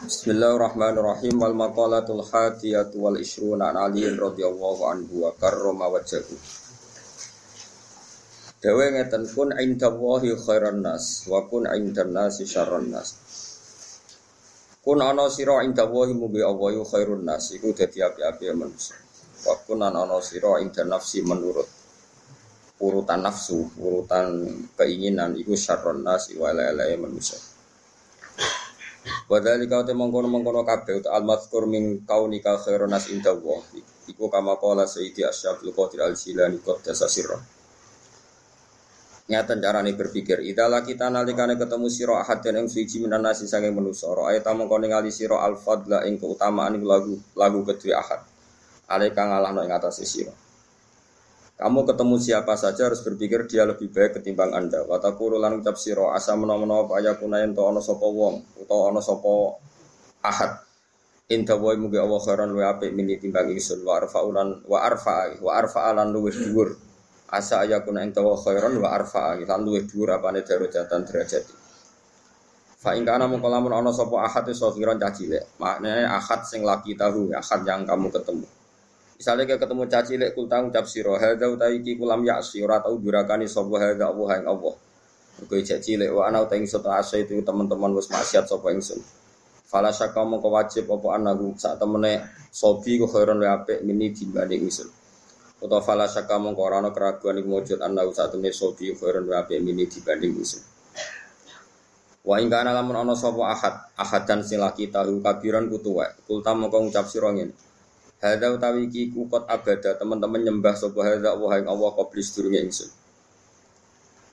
Bismillahirrahmanirrahim wal maqalatul hadiyatu wal ishruna an Ali radhiyallahu anhu wa karrama wajhahu. Dewe ngeten kun indallahi khairan nas wa kun indan nasi syarran nas. Kun ana sira indallahi mubi Allah khairun nas iku dadi api-api manusia. Wa kun ana sira indan nafsi menurut urutan nafsu, urutan keinginan iku syarron nas wa manusia. Wadali kau te mengkono mengkono kabeh uta al mazkur min kaunika khairun nas inda Allah. Iku kama qala Sayyidi Asyabul Qadir Al Jilani qaddasa sirra. Nyata carane berpikir, idala kita nalikane ketemu sira ahad dan ing suci minan nasi sange manusa, ora ayat mengkono ngali sira al fadla ing keutamaan lagu lagu kedue ahad. Ale kang ngalahno ing atase. Kamu ketemu siapa saja harus berpikir dia lebih baik ketimbang Anda. Watakuru lan ucap sira asa menawa-menawa apa ya to ana sapa wong utawa ana sapa ahad. Inta wa mugi Allah khairan wa apik mini timbang ingsun wa arfa'ulan wa arfa'a wa arfa'alan luwih dhuwur. Asa ayakuna ing tawa khairan wa arfa'a lan luwih dhuwur apane darajatan derajat. Fa ing kana mung ana sapa ahad iso kira cacile. Maknane ahad sing laki tahu, ahad yang kamu ketemu. Misalnya kayak ketemu caci lek kul tang ucap siro, hadza utai ki kulam ya ora tau durakani sapa hadza Allah yang Allah. Kowe caci lek wa ana utai ingsun asa itu teman-teman wis maksiat sapa ingsun. Fala syaka mongko wajib apa anaku sak temene sobi ku khairon wa apik mini dibanding ingsun. Utawa fala syaka mongko ora keraguan iku wujud anaku sak temene sobi khairon wa mini dibanding ingsun. Wa ing kana lamun ana sapa ahad, ahadan sing laki tahu kabiran kutuwa. Kul tam mongko ngucap sira ngene. Hadza utawi iki kukot abada teman-teman nyembah sapa hadza wa ing Allah qablis durunge ingsun.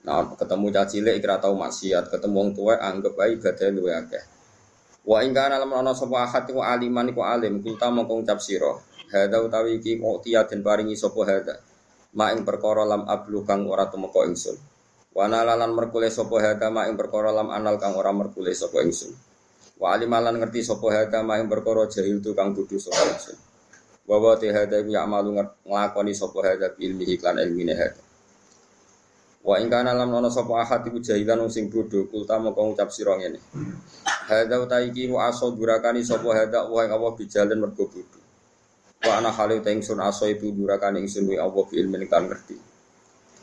Nah, ketemu caci cilik kira tau maksiat, ketemu wong tuwa anggap ae ibadah luwe akeh. Wa ing kana lamun ana sapa ahad iku aliman iku alim, kulta mongko ngucap sira. Hadza utawi iki utia den paringi sapa hadza. Ma ing perkara lam ablu kang ora tumeka ingsun. Wa nalalan merkule sapa hadza ma ing perkara lam anal kang ora merkule sapa ingsun. Wa alimalan ngerti sapa hadza ma ing perkara jahil tu kang kudu sapa ingsun. Wa te hada ya amalu nglakoni sapa hada ilmi iklan ilmine hada. Wa ing kana lam ana sapa ahad iku jahilan sing bodho kulta moko ngucap sira ngene. Hada uta iki wa aso durakani sapa hada wa ing Allah bijalan mergo bodho. Wa ana halu ta ingsun aso itu durakani ingsun wa Allah bi ilmin kan ngerti.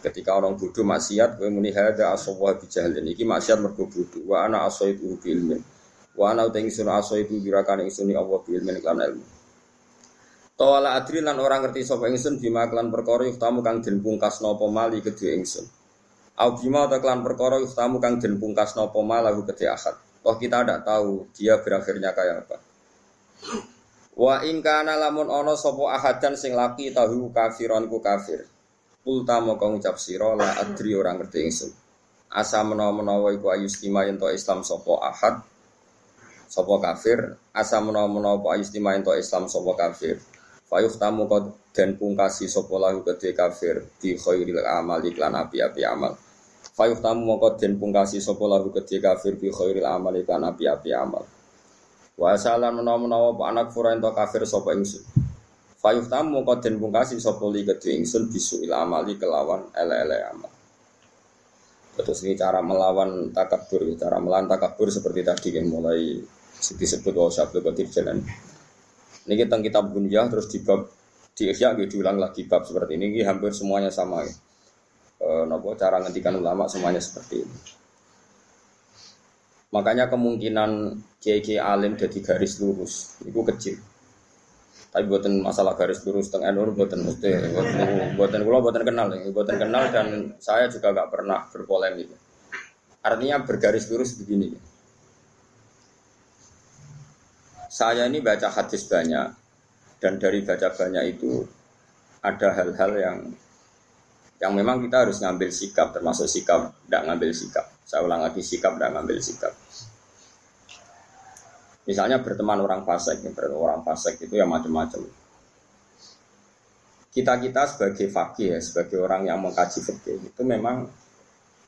Ketika orang bodoh maksiat kowe muni hada aso wa bijalan iki maksiat mergo bodho. Wa ana aso itu bi ilmin. Wa ana uta ingsun aso itu durakani ingsun wa Allah bi ilmin kan ilmu. Tawala adri lan orang ngerti sapa ingsun bima klan perkara yuftamu kang den pungkas napa mali kedhe ingsun. Au bima ta klan perkara yuftamu kang den pungkas napa malahu kedhe akad. Toh kita tidak tahu dia berakhirnya kayak apa. Wa ing kana lamun ana sapa ahadan sing laki tahu kafiron ku kafir. Kulta moko ngucap sira la adri orang ngerti ingsun. Asa menawa-menawa iku ayustima yen Islam sapa ahad sapa kafir, asa menawa-menawa ayustima yen Islam sapa kafir. Fayuh tamu kau dan pungkasi sopo lahu gede kafir di khairil amal iklan api-api amal. Fayuh tamu kau dan pungkasi sopo lahu gede kafir di khairil amal iklan api-api amal. Wa salan menawa-menawa pak anak fura kafir sopo ingsun. Fayuh tamu kau dan pungkasi sopo li gede ingsun bisu il amali kelawan ele-ele amal. Terus ini cara melawan takabur, cara melawan takabur seperti tadi yang mulai disebut wa syabdu qadir jalan. Ini kita kitab terus di bab di Ihya gitu diulang lagi bab seperti ini. Ini hampir semuanya sama ya. E, nopo cara ngendikan ulama semuanya seperti ini. Makanya kemungkinan kiai alim jadi garis lurus itu kecil. Tapi buatan masalah garis lurus tentang NU buatan mesti buatan kula buatan kenal ya, buatan kenal dan saya juga gak pernah berpolemik. Artinya bergaris lurus begini. Ya saya ini baca hadis banyak. Dan dari baca banyak itu ada hal-hal yang yang memang kita harus ngambil sikap termasuk sikap tidak ngambil sikap. Saya ulang lagi sikap tidak ngambil sikap. Misalnya berteman orang fasik orang fasik itu ya macam-macam. Kita kita sebagai fakih ya sebagai orang yang mengkaji fikih itu memang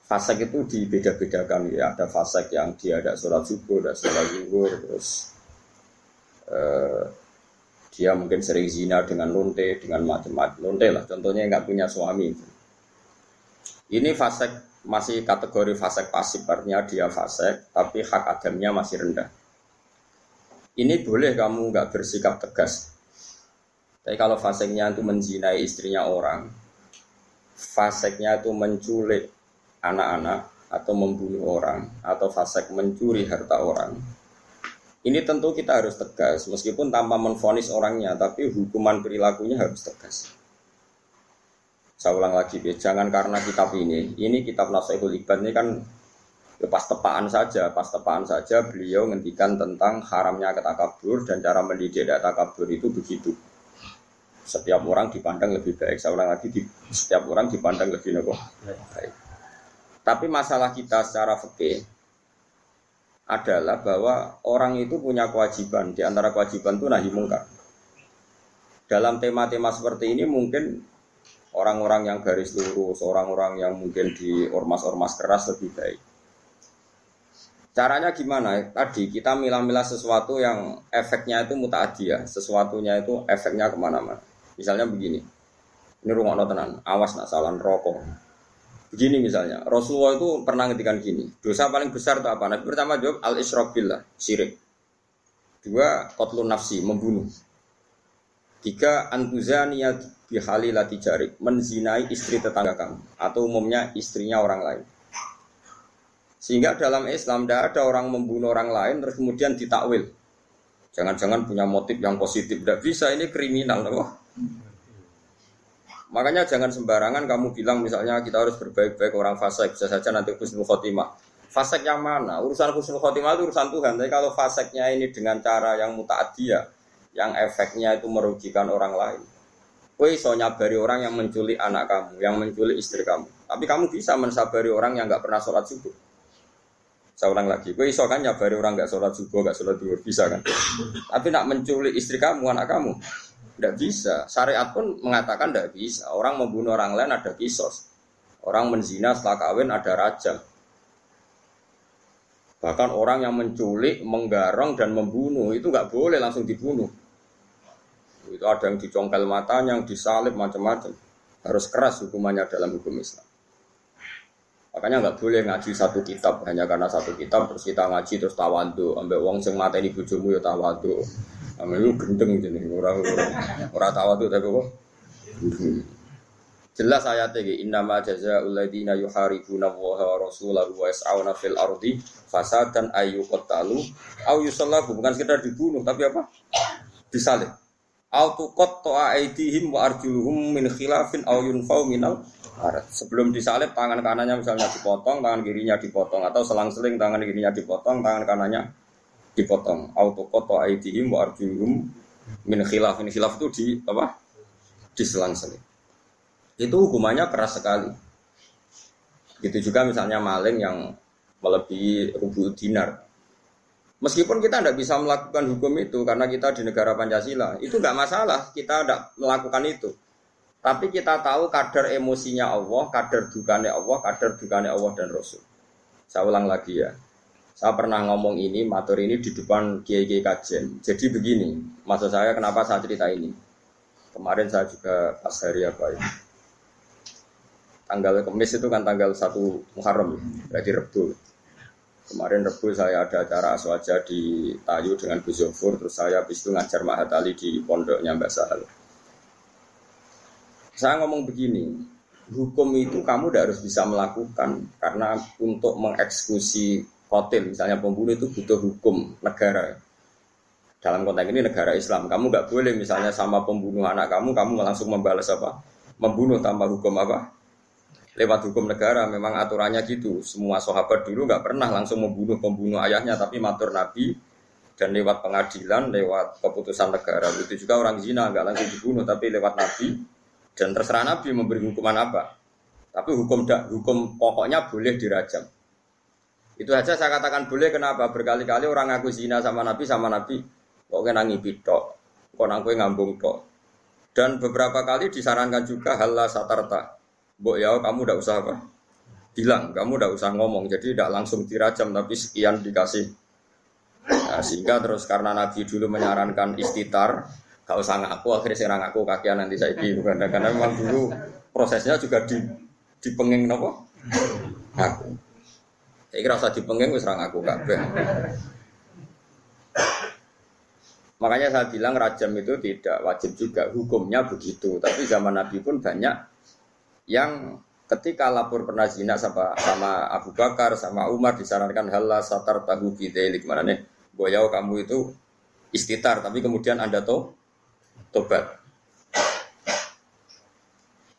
fasik itu dibeda-bedakan. Ya ada fasik yang dia ada sholat subuh ada sholat zuhur terus Eh, dia mungkin sering zina dengan lonte, dengan macam-macam lonte lah. Contohnya nggak punya suami. Ini fasek masih kategori fasek pasif, artinya dia fasek, tapi hak agamnya masih rendah. ini boleh kamu nggak bersikap tegas. Tapi kalau faseknya itu menzinai istrinya orang, faseknya itu menculik anak-anak atau membunuh orang atau fasek mencuri harta orang. Ini tentu kita harus tegas, meskipun tanpa menfonis orangnya, tapi hukuman perilakunya harus tegas. Saya ulang lagi, jangan karena kitab ini, ini kitab Nasihul Ibad ini kan ya pas tepaan saja, pas tepaan saja beliau ngendikan tentang haramnya ketakabur dan cara mendidik takabur itu begitu. Setiap orang dipandang lebih baik. Saya ulang lagi, di, setiap orang dipandang lebih baik. Tapi masalah kita secara fikih adalah bahwa orang itu punya kewajiban. Di antara kewajiban itu nahi mungkar. Dalam tema-tema seperti ini mungkin orang-orang yang garis lurus, orang-orang yang mungkin di ormas-ormas keras lebih baik. Caranya gimana? Tadi kita milah-milah sesuatu yang efeknya itu mutaadiyah, sesuatunya itu efeknya ke mana-mana. Misalnya begini, ini rumah tenan, awas nak salah rokok. Begini misalnya, Rasulullah itu pernah ngetikan gini, dosa paling besar itu apa? Nabi pertama jawab al billah, syirik. Dua, kotlun nafsi, membunuh. Tiga, antuzaniyat bihalilati jarik, menzinai istri tetangga kamu atau umumnya istrinya orang lain. Sehingga dalam Islam tidak ada orang membunuh orang lain terus kemudian ditakwil. Jangan-jangan punya motif yang positif. Tidak bisa, ini kriminal. Loh. Makanya jangan sembarangan kamu bilang misalnya kita harus berbaik-baik orang fasik. Bisa saja nanti husnul khotimah. Fasik yang mana? Urusan husnul khotimah itu urusan Tuhan. Tapi kalau fasiknya ini dengan cara yang muta'adiyah, yang efeknya itu merugikan orang lain. Kue iso nyabari orang yang menculik anak kamu, yang menculik istri kamu. Tapi kamu bisa mensabari orang yang nggak pernah sholat subuh. Saya ulang lagi, gue iso kan nyabari orang nggak sholat subuh, nggak sholat duhur, bisa kan? Tapi nak menculik istri kamu, anak kamu, tidak bisa. Syariat pun mengatakan tidak bisa. Orang membunuh orang lain ada kisos. Orang menzina setelah kawin ada raja. Bahkan orang yang menculik, menggarong dan membunuh itu nggak boleh langsung dibunuh. Itu ada yang dicongkel matanya, yang disalib macam-macam. Harus keras hukumannya dalam hukum Islam. Makanya nggak boleh ngaji satu kitab hanya karena satu kitab terus kita ngaji terus tawadu, ambil uang sing mata ini bujumu ya tawadu. Ambil lu gendeng jadi orang orang orang tawadu tapi kok. Jelas ayat ini innama jazaa'ul ladzina yuharibuna Allaha wa rasulahu wa yas'auna fil ardi fasadan ayyuqtalu au yusallabu bukan sekedar dibunuh tapi apa? Disalib. Au tuqatta'a aydihim wa arjuluhum min khilafin au yunfau minal karet. Sebelum disalib tangan kanannya misalnya dipotong, tangan kirinya dipotong atau selang-seling tangan kirinya dipotong, tangan kanannya dipotong. Auto koto aidihim wa arjuluhum min khilaf. Min khilaf itu di apa? Diselang-seling. Itu hukumannya keras sekali. Gitu juga misalnya maling yang melebihi rubu dinar. Meskipun kita tidak bisa melakukan hukum itu karena kita di negara Pancasila, itu nggak masalah. Kita tidak melakukan itu. Tapi kita tahu kadar emosinya Allah, kadar dukanya Allah, kadar dukanya Allah dan Rasul. Saya ulang lagi ya. Saya pernah ngomong ini, matur ini di depan kiai kiai kajian. Jadi begini, maksud saya kenapa saya cerita ini. Kemarin saya juga pas hari apa ya. Tanggal kemis itu kan tanggal 1 Muharram, berarti Rebu. Kemarin Rebu saya ada acara aswaja di Tayu dengan Gus terus saya habis itu ngajar Mahatali di pondoknya Mbak Sahal. Saya ngomong begini, hukum itu kamu tidak harus bisa melakukan karena untuk mengeksekusi hotel misalnya pembunuh itu butuh hukum negara. Dalam konteks ini negara Islam, kamu nggak boleh misalnya sama pembunuh anak kamu, kamu langsung membalas apa? Membunuh tanpa hukum apa? Lewat hukum negara, memang aturannya gitu. Semua sahabat dulu nggak pernah langsung membunuh pembunuh ayahnya, tapi matur Nabi dan lewat pengadilan, lewat keputusan negara. Itu juga orang zina nggak langsung dibunuh, tapi lewat Nabi dan terserah Nabi memberi hukuman apa. Tapi hukum hukum pokoknya boleh dirajam. Itu saja saya katakan boleh kenapa berkali-kali orang ngaku zina sama Nabi sama Nabi kok kena ngipi tok, kok nangkue ngambung tok. Dan beberapa kali disarankan juga hal satarta. Mbok ya kamu udah usah apa? Bilang, kamu udah usah ngomong. Jadi tidak langsung dirajam tapi sekian dikasih. Nah, sehingga terus karena Nabi dulu menyarankan istitar, Gak usah ngaku, akhirnya saya ngaku kakian nanti saya ini bukan karena memang dulu prosesnya juga di dipenging nopo ngaku. Saya kira usah dipenging wis ngaku kabeh. Makanya saya bilang rajam itu tidak wajib juga, hukumnya begitu. Tapi zaman Nabi pun banyak yang ketika lapor pernah zina sama, sama Abu Bakar, sama Umar disarankan halah satar tahu bidelik mana nih, boyau kamu itu istitar, tapi kemudian anda to tobat.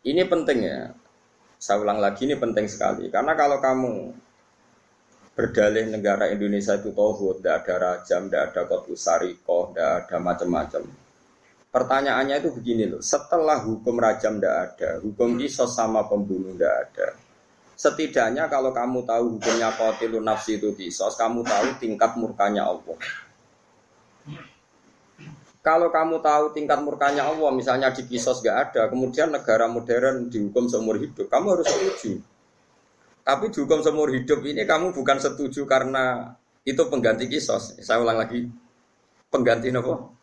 Ini penting ya. Saya ulang lagi ini penting sekali karena kalau kamu berdalih negara Indonesia itu tohut, tidak ada rajam, tidak ada kotu sarikoh, tidak ada macam-macam. Pertanyaannya itu begini loh, setelah hukum rajam tidak ada, hukum kisos sama pembunuh tidak ada. Setidaknya kalau kamu tahu hukumnya kotilun nafsi itu kisos, kamu tahu tingkat murkanya Allah. Kalau kamu tahu tingkat murkanya Allah, misalnya di kisos gak ada, kemudian negara modern dihukum seumur hidup, kamu harus setuju. Tapi dihukum seumur hidup ini kamu bukan setuju karena itu pengganti kisos. Saya ulang lagi, pengganti nopo?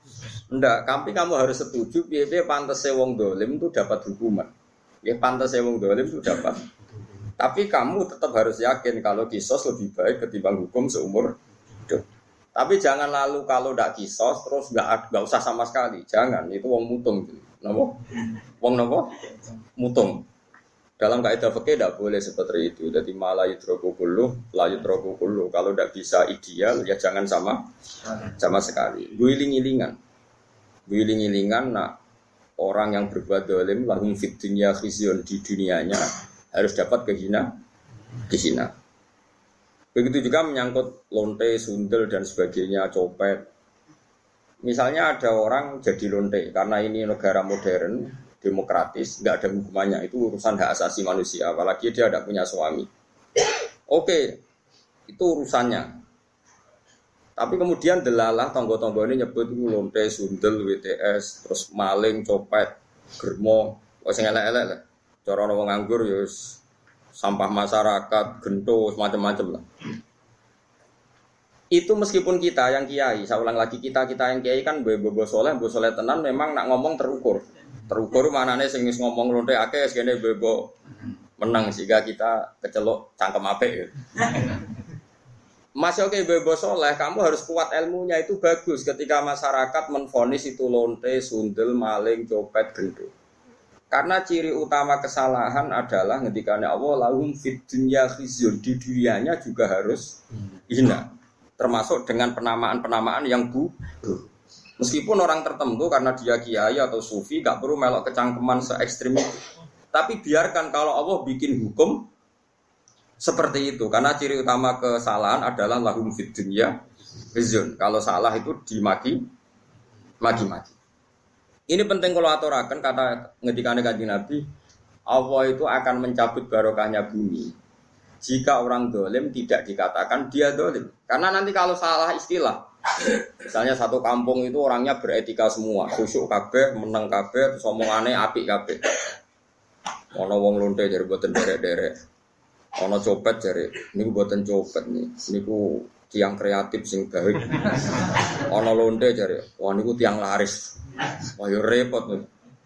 Enggak, tapi kamu harus setuju biar pantas wong dolim itu dapat hukuman. Ya pantas wong dolim itu dapat. Tapi kamu tetap harus yakin kalau kisos lebih baik ketimbang hukum seumur hidup. Tapi jangan lalu kalau tidak kisos terus nggak nggak usah sama sekali. Jangan itu wong mutung. Nopo? Wong nopo? Mutung. Dalam kaidah fikih tidak boleh seperti itu. Jadi malah yudroku kulu, la yudroku kulu. Kalau tidak bisa ideal, ya jangan sama sama sekali. Guiling-gilingan. Guiling-gilingan, nah orang yang berbuat dolim, lahum fit dunia di dunianya harus dapat kehina, kehina. Begitu juga menyangkut lonte, sundel dan sebagainya, copet. Misalnya ada orang jadi lonte karena ini negara modern, demokratis, nggak ada hukumannya. Itu urusan hak asasi manusia, apalagi dia tidak punya suami. Oke, itu urusannya. Tapi kemudian delalah tonggo-tonggo ini nyebut lonte, sundel, WTS, terus maling, copet, germo, sing elek-elek lah. Cara nganggur ya sampah masyarakat, gento, macam-macam lah. Itu meskipun kita yang kiai, saya ulang lagi kita kita yang kiai kan bobo soleh, bobo soleh tenan memang nak ngomong terukur terukur mana nih sing ngomong lonte akeh segini bebo menang sehingga kita kecelok cangkem ape ya. Masih oke bebo soleh, kamu harus kuat ilmunya itu bagus ketika masyarakat menfonis itu lonte, sundel, maling, copet, gendut. Karena ciri utama kesalahan adalah ketika Allah lahum fit dunya khizyun di dunianya juga harus hina. Termasuk dengan penamaan-penamaan yang bu Meskipun orang tertentu karena dia kiai atau sufi gak perlu melok kecangkeman se ekstrim itu. Tapi biarkan kalau Allah bikin hukum seperti itu karena ciri utama kesalahan adalah lahum fid dunya Kalau salah itu dimaki maki-maki. Ini penting kalau aturakan kata ngetikane kanjeng Nabi Allah itu akan mencabut barokahnya bumi jika orang dolim tidak dikatakan dia dolim. Karena nanti kalau salah istilah, Misalnya satu kampung itu orangnya beretika semua, khusyuk kabeh, menang kabeh, terus api kabeh. Ono wong lonte dari buatan derek-derek. Ono copet dari ini buatan copet nih. Ini ku tiang kreatif sing baik. Ono lonte dari wah ini ku tiang laris. Wah repot nih.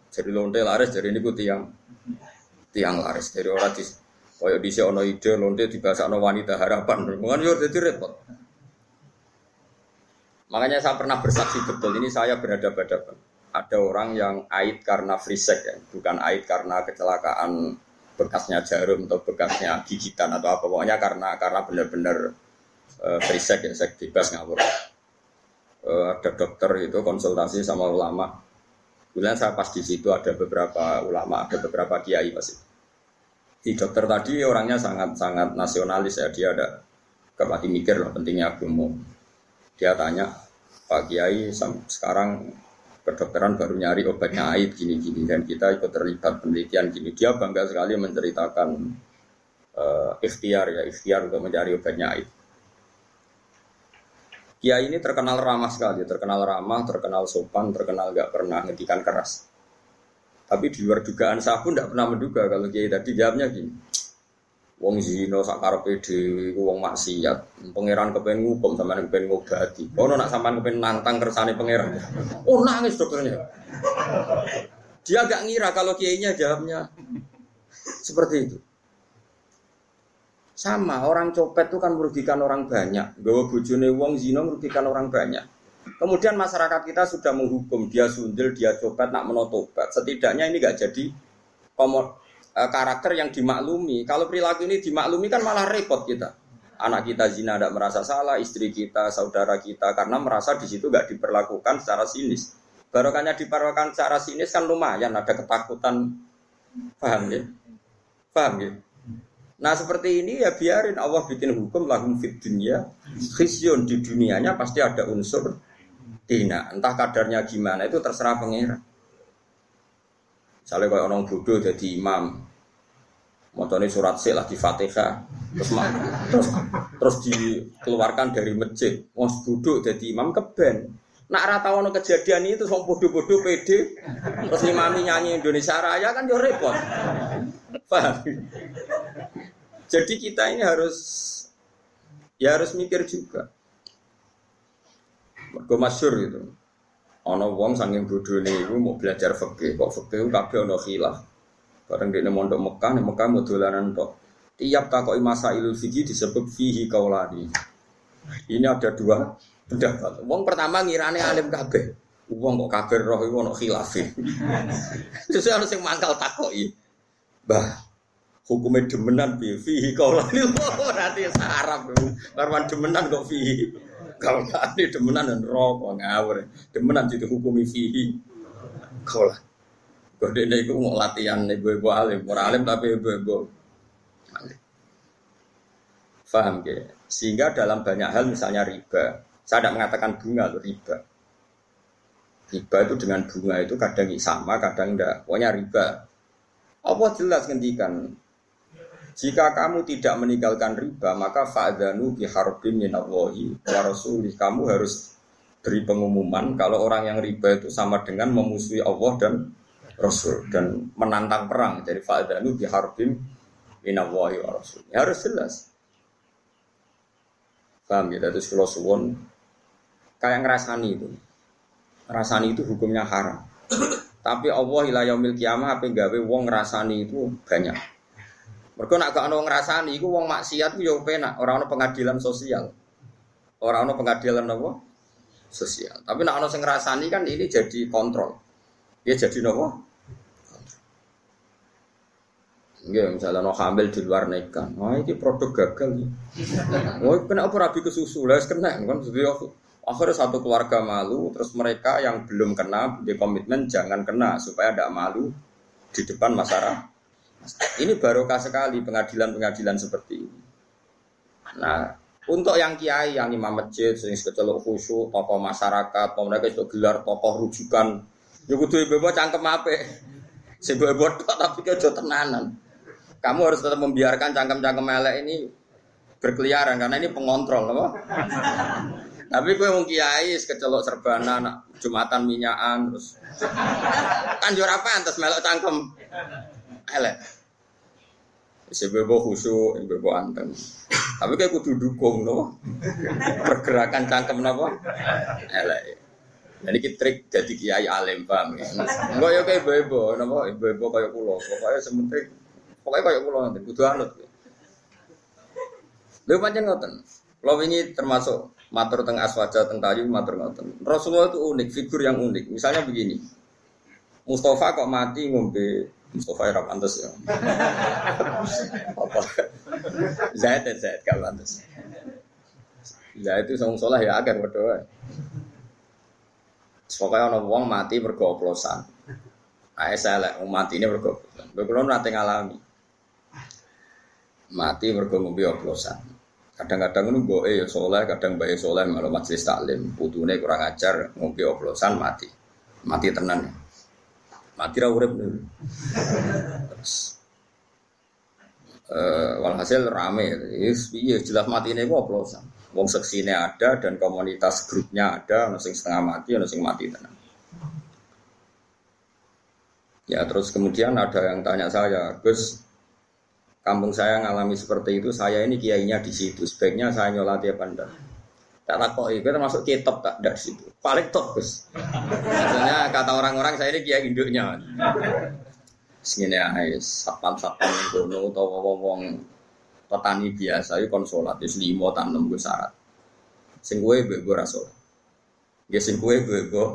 Jadi lonte laris dari ini tiang tiang laris dari orang di Kaya di ono ide lonte dibahas ono wanita harapan. Mungkin yo jadi repot. Makanya saya pernah bersaksi betul ini saya berhadapan-hadapan. Ada orang yang ait karena frisek ya, bukan ait karena kecelakaan bekasnya jarum atau bekasnya gigitan atau apa pokoknya karena karena benar-benar uh, frisek ya sek bebas ngawur. Uh, ada dokter itu konsultasi sama ulama. Kemudian saya pas di situ ada beberapa ulama, ada beberapa kiai pasti. Di dokter tadi orangnya sangat sangat nasionalis ya dia ada kepati mikir lah pentingnya agama dia tanya, Pak Kiai sekarang kedokteran baru nyari obatnya aid gini-gini dan kita ikut terlibat penelitian gini. Dia bangga sekali menceritakan uh, ikhtiar ya ikhtiar untuk mencari obatnya aid. Kiai ini terkenal ramah sekali, terkenal ramah, terkenal sopan, terkenal gak pernah ngedikan keras. Tapi di luar dugaan saya pun tidak pernah menduga kalau Kiai tadi jawabnya gini. Wong zina sak karepe dhewe iku wong maksiat. Pangeran kepen ngukum sampean kepen ngobati. Ono nak sampean kepen nantang kersane pangeran. Oh nangis dokternya. Dia agak ngira kalau kiainya jawabnya seperti itu. Sama orang copet itu kan merugikan orang banyak. Gawa bojone wong zina merugikan orang banyak. Kemudian masyarakat kita sudah menghukum dia sundel, dia coba nak menotobat. Setidaknya ini nggak jadi komod, eh, karakter yang dimaklumi. Kalau perilaku ini dimaklumi kan malah repot kita. Anak kita zina tidak merasa salah, istri kita, saudara kita, karena merasa di situ nggak diperlakukan secara sinis. Barokahnya diperlakukan secara sinis kan lumayan, ada ketakutan, paham ya? Paham ya? Nah seperti ini ya biarin Allah bikin hukum lahum fit dunia khizyun di dunianya pasti ada unsur dina. Entah kadarnya gimana itu terserah pengira misalnya kalau orang bodoh jadi imam. Motornya surat sih di fatihah. Terus, terus terus dikeluarkan dari masjid. Mau bodoh jadi imam keben. Nak rata ono kejadian itu sok bodoh-bodoh pede. Terus imami nyanyi Indonesia Raya kan yo repot. Paham jadi kita ini harus ya harus mikir juga. Mergo masyhur gitu. Ana wong saking bodhone iku mau belajar fikih, kok fikih kabeh ana khilaf. Bareng dekne mondok Mekah, nek Mekah mau dolanan tok. Tiap takoki masailul fikih disebut fihi kaulani. Ini ada dua pendapat. Wong pertama ngirane alim kabeh. Wong kok kabeh roh iku ana khilaf. Terus ana sing mangkal takoki. Bah, hukumnya demenan bi. Fihi kaulani nanti sarap. Karwan demenan kok fihi. Kaulani demenan dan rokok ngawur. Demenan jadi hukumi fihi. Kaulah kode ini mau latihan ibu-ibu alim. Orang alim tapi ibu-ibu Faham ya? Sehingga dalam banyak hal misalnya riba, saya tidak mengatakan bunga atau riba. Riba itu dengan bunga itu kadang sama, kadang enggak. Pokoknya riba. Allah jelas ngendikan jika kamu tidak meninggalkan riba, maka fa'adhanu biharbin minallahi wa rasulih. Kamu harus beri pengumuman kalau orang yang riba itu sama dengan memusuhi Allah dan Rasul dan menantang perang. Jadi fa'adhanu biharbin minallahi wa rasulih. Ya, harus jelas. Paham ya? Itu kalau kayak ngerasani itu. Ngerasani itu hukumnya haram. Tapi Allah ila yaumil kiamah apa gawe wong ngerasani itu banyak. Mereka nak gak ono ngrasani iku wong maksiat ku yo penak, ora ono pengadilan sosial. Ora ono pengadilan apa? Sosial. Tapi nak ono sing ngrasani kan ini jadi kontrol. Ya jadi nopo? Nggih, misalnya no hamil di luar nikah. Wah, ini produk gagal. Wah, kena apa rabi ke susu? Lah kena kan jadi akhirnya satu keluarga malu, terus mereka yang belum kena di komitmen jangan kena supaya tidak malu di depan masyarakat ini barokah sekali pengadilan-pengadilan seperti ini. Nah, untuk yang kiai, yang imam masjid, sering kecelok khusyuk, tokoh masyarakat, mereka itu gelar tokoh rujukan, ya kudu ibu cangkem apa? Sebuah bodoh tapi kejo tenanan. Kamu harus tetap membiarkan cangkem-cangkem elek ini berkeliaran karena ini pengontrol, apa? Tapi gue mau kiai kecelok serbana, jumatan minyakan terus kan juara apa antas melok cangkem elek. Sebebo khusyuk, sebebo anteng. Tapi kayak kudu dukung no. Pergerakan cangkem napa? Elek. Jadi kita trik jadi kiai alim paham ya. Enggak ya kayak bebo, napa bebo kayak pulau. Pokoknya sementing pokoknya kayak pulau nanti kudu anut. Lha pancen ngoten. Kalau ini termasuk matur teng aswaja teng tayu matur ngoten. Rasulullah itu unik, figur yang unik. Misalnya begini. Mustafa kok mati ngombe Mustafa ya pantas ya. Apa? Zaid dan Zaid gak pantas. Zaid itu song soleh ya agar berdoa. Pokoknya orang uang mati bergoplosan. Ayo saya lek mati ini bergoplosan. Bekulon nanti ngalami. Mati bergombi oplosan. Kadang-kadang nunggu eh ya soleh, kadang bayi soleh malah majelis taklim. Putune kurang ajar ngombe oplosan mati. Mati tenan. Mati ra urip. Uh, walhasil rame, iya jelas mati ini oplosan. Wong seksine ada dan komunitas grupnya ada, ono setengah mati, ono mati tenang. Ya terus kemudian ada yang tanya saya, Gus, kampung saya ngalami seperti itu, saya ini kiainya di situ, sebaiknya saya nyolati apa enggak? Tak takoi, kita masuk kitab tak dari situ. Paling top Gus. Maksudnya kata orang-orang saya ini kiai induknya. Segini aja, satpam-satpam yang kono atau wong petani biasa itu konsolat, itu limo tanam gue syarat. Sing gue gue rasul. Gesin kue gue gue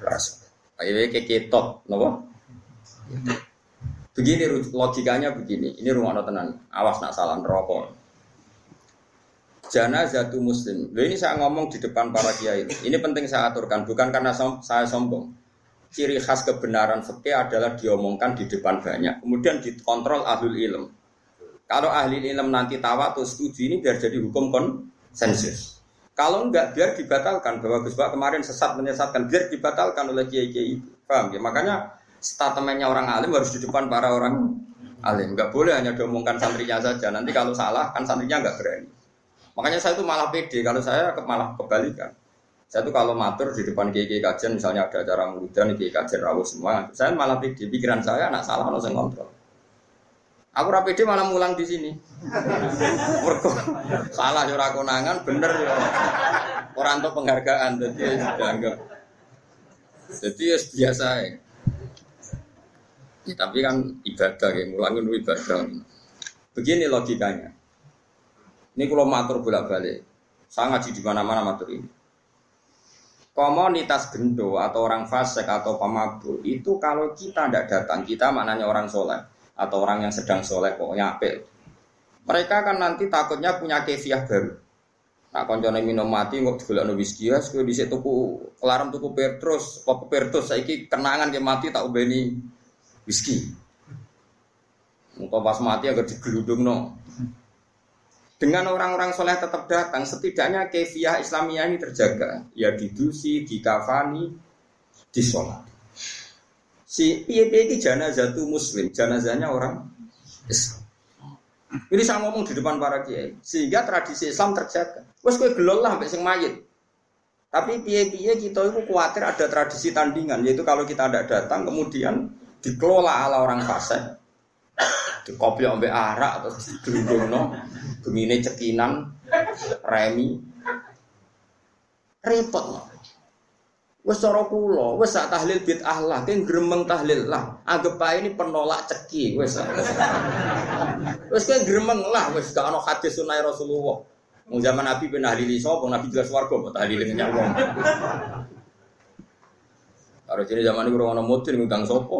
rasa. Ayo kayak ketok, nopo. Begini logikanya begini. Ini rumah tenan. Awas nak salah rokok. Jana jatuh muslim. Loh ini saya ngomong di depan para kiai. Ini penting saya aturkan, bukan karena som saya sombong. Ciri khas kebenaran fikih adalah diomongkan di depan banyak, kemudian dikontrol ahlul ilm. Kalau ahli ilm nanti tawa atau setuju ini biar jadi hukum konsensus. Kalau enggak biar dibatalkan bahwa Gus Pak kemarin sesat menyesatkan biar dibatalkan oleh kiai-kiai. Paham ya? Makanya statementnya orang alim harus di depan para orang alim. Enggak boleh hanya diomongkan santrinya saja. Nanti kalau salah kan santrinya enggak berani. Makanya saya itu malah pede, kalau saya malah kebalikan. Saya itu kalau matur di depan kiai kajian, misalnya ada acara muda nih kiai kajian rawuh semua, saya malah pede. Pikiran saya anak salah, harus kontrol. Aku rapi dia malah mulang di sini. Mergo salah ora konangan, bener ya. Ora untuk penghargaan jadi dianggap. Jadi ya biasa ya. ya. Tapi kan ibadah ya, mulangin ibadah. Begini logikanya. Ini kalau matur bolak-balik. Saya ngaji di mana-mana matur ini. Komunitas gendo atau orang fasik atau pemabuk itu kalau kita tidak datang, kita maknanya orang soleh atau orang yang sedang soleh pokoknya apel. Mereka kan nanti takutnya punya kefiah baru. Nak koncone minum mati nggak no whisky ya, di situ tuku kelaram tuku pertus, apa pertus saiki kenangan ke mati tak ubeni whisky. Engkau pas mati agar digeludung no. Dengan orang-orang soleh tetap datang, setidaknya kefiah Islamiyah ini terjaga. Ya didusi, dikafani, disolat. Si piye ini jenazah itu muslim, jenazahnya orang Islam. Ini saya ngomong di depan para kiai, sehingga tradisi Islam terjaga. Wes kue gelol lah sampai sing mayit. Tapi piye-piye kita itu khawatir ada tradisi tandingan, yaitu kalau kita tidak datang kemudian dikelola ala orang fasik, dikopi sampai arak atau no, gemine cekinan, remi, repot loh. Wes cara kula, wes sak tahlil bid'ah lah, kan gremeng tahlil lah. Anggap ae ini penolak ceki, wes. Wes kan gremeng lah, wes gak ono hadis sunah Rasulullah. Mau zaman Nabi ben ahlili sapa, Nabi jelas warga kok tahlil ngenyak wong. Zaman iku ora ono mudin ngundang sapa.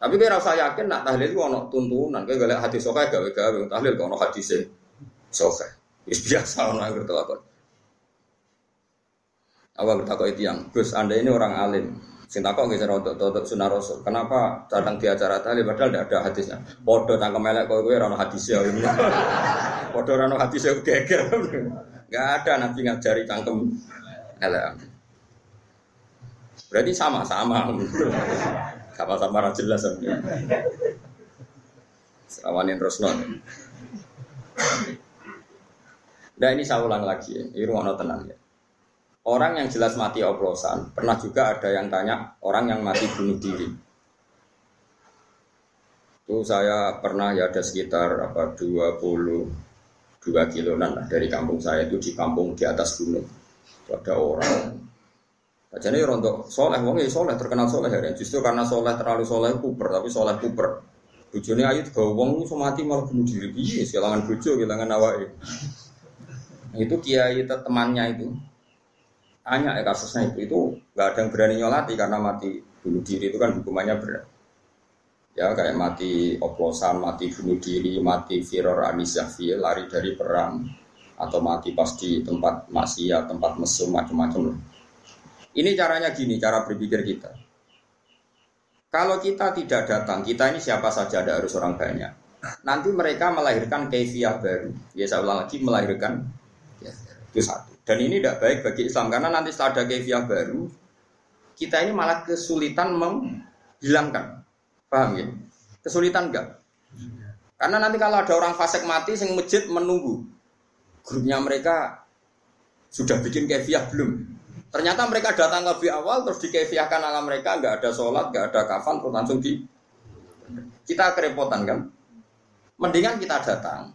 Tapi kira rasa yakin nak tahlil itu ono tuntunan, kayak gak hati sokai gawe gawe tahlil kok ono hadise sokai. Biasa ono yang berkelakon. Awal bertakok itu yang Gus Anda ini orang alim. Sing takok nggih untuk untuk sunah rasul. Kenapa datang di acara tahlil padahal tidak ada hadisnya. Bodoh tangkem melek kowe kowe ora ono hadise. Bodoh ora ono geger. Enggak ada nabi ngajari cangkem elek. Berarti sama-sama. Sama-sama ra jelas sebenarnya. Serawanin Rosnon. Nah ini saya ulang lagi ya, ini rumah tenang ya. Orang yang jelas mati oplosan, pernah juga ada yang tanya orang yang mati bunuh diri. Itu saya pernah ya ada sekitar apa 22 kiloan lah dari kampung saya itu di kampung di atas gunung. Itu ada orang jadi rontok soleh, wong soleh terkenal soleh ya. Justru karena soleh terlalu soleh kuper, tapi soleh kuper. Bujone ayu tiga wong mati malah bunuh diri. Iya, kehilangan bujo, kehilangan awake. Nah, itu kiai temannya itu tanya ya kasusnya itu itu nggak ada yang berani nyolati karena mati bunuh diri itu kan hukumannya berat. Ya kayak mati oplosan, mati bunuh diri, mati firor anisyafi, lari dari perang, atau mati pas di tempat maksiat, tempat mesum macam-macam ini caranya gini, cara berpikir kita. Kalau kita tidak datang, kita ini siapa saja, ada harus orang banyak. Nanti mereka melahirkan kefiah baru. Ya saya ulang lagi, melahirkan itu satu. Dan ini tidak baik bagi Islam karena nanti setelah ada kefiah baru, kita ini malah kesulitan menghilangkan. Paham ya? Kesulitan enggak? Karena nanti kalau ada orang fasik mati, sing masjid menunggu. Grupnya mereka sudah bikin kefiah belum? Ternyata mereka datang lebih awal terus dikefiahkan ala mereka nggak ada sholat, nggak ada kafan terus langsung di kita kerepotan kan. Mendingan kita datang.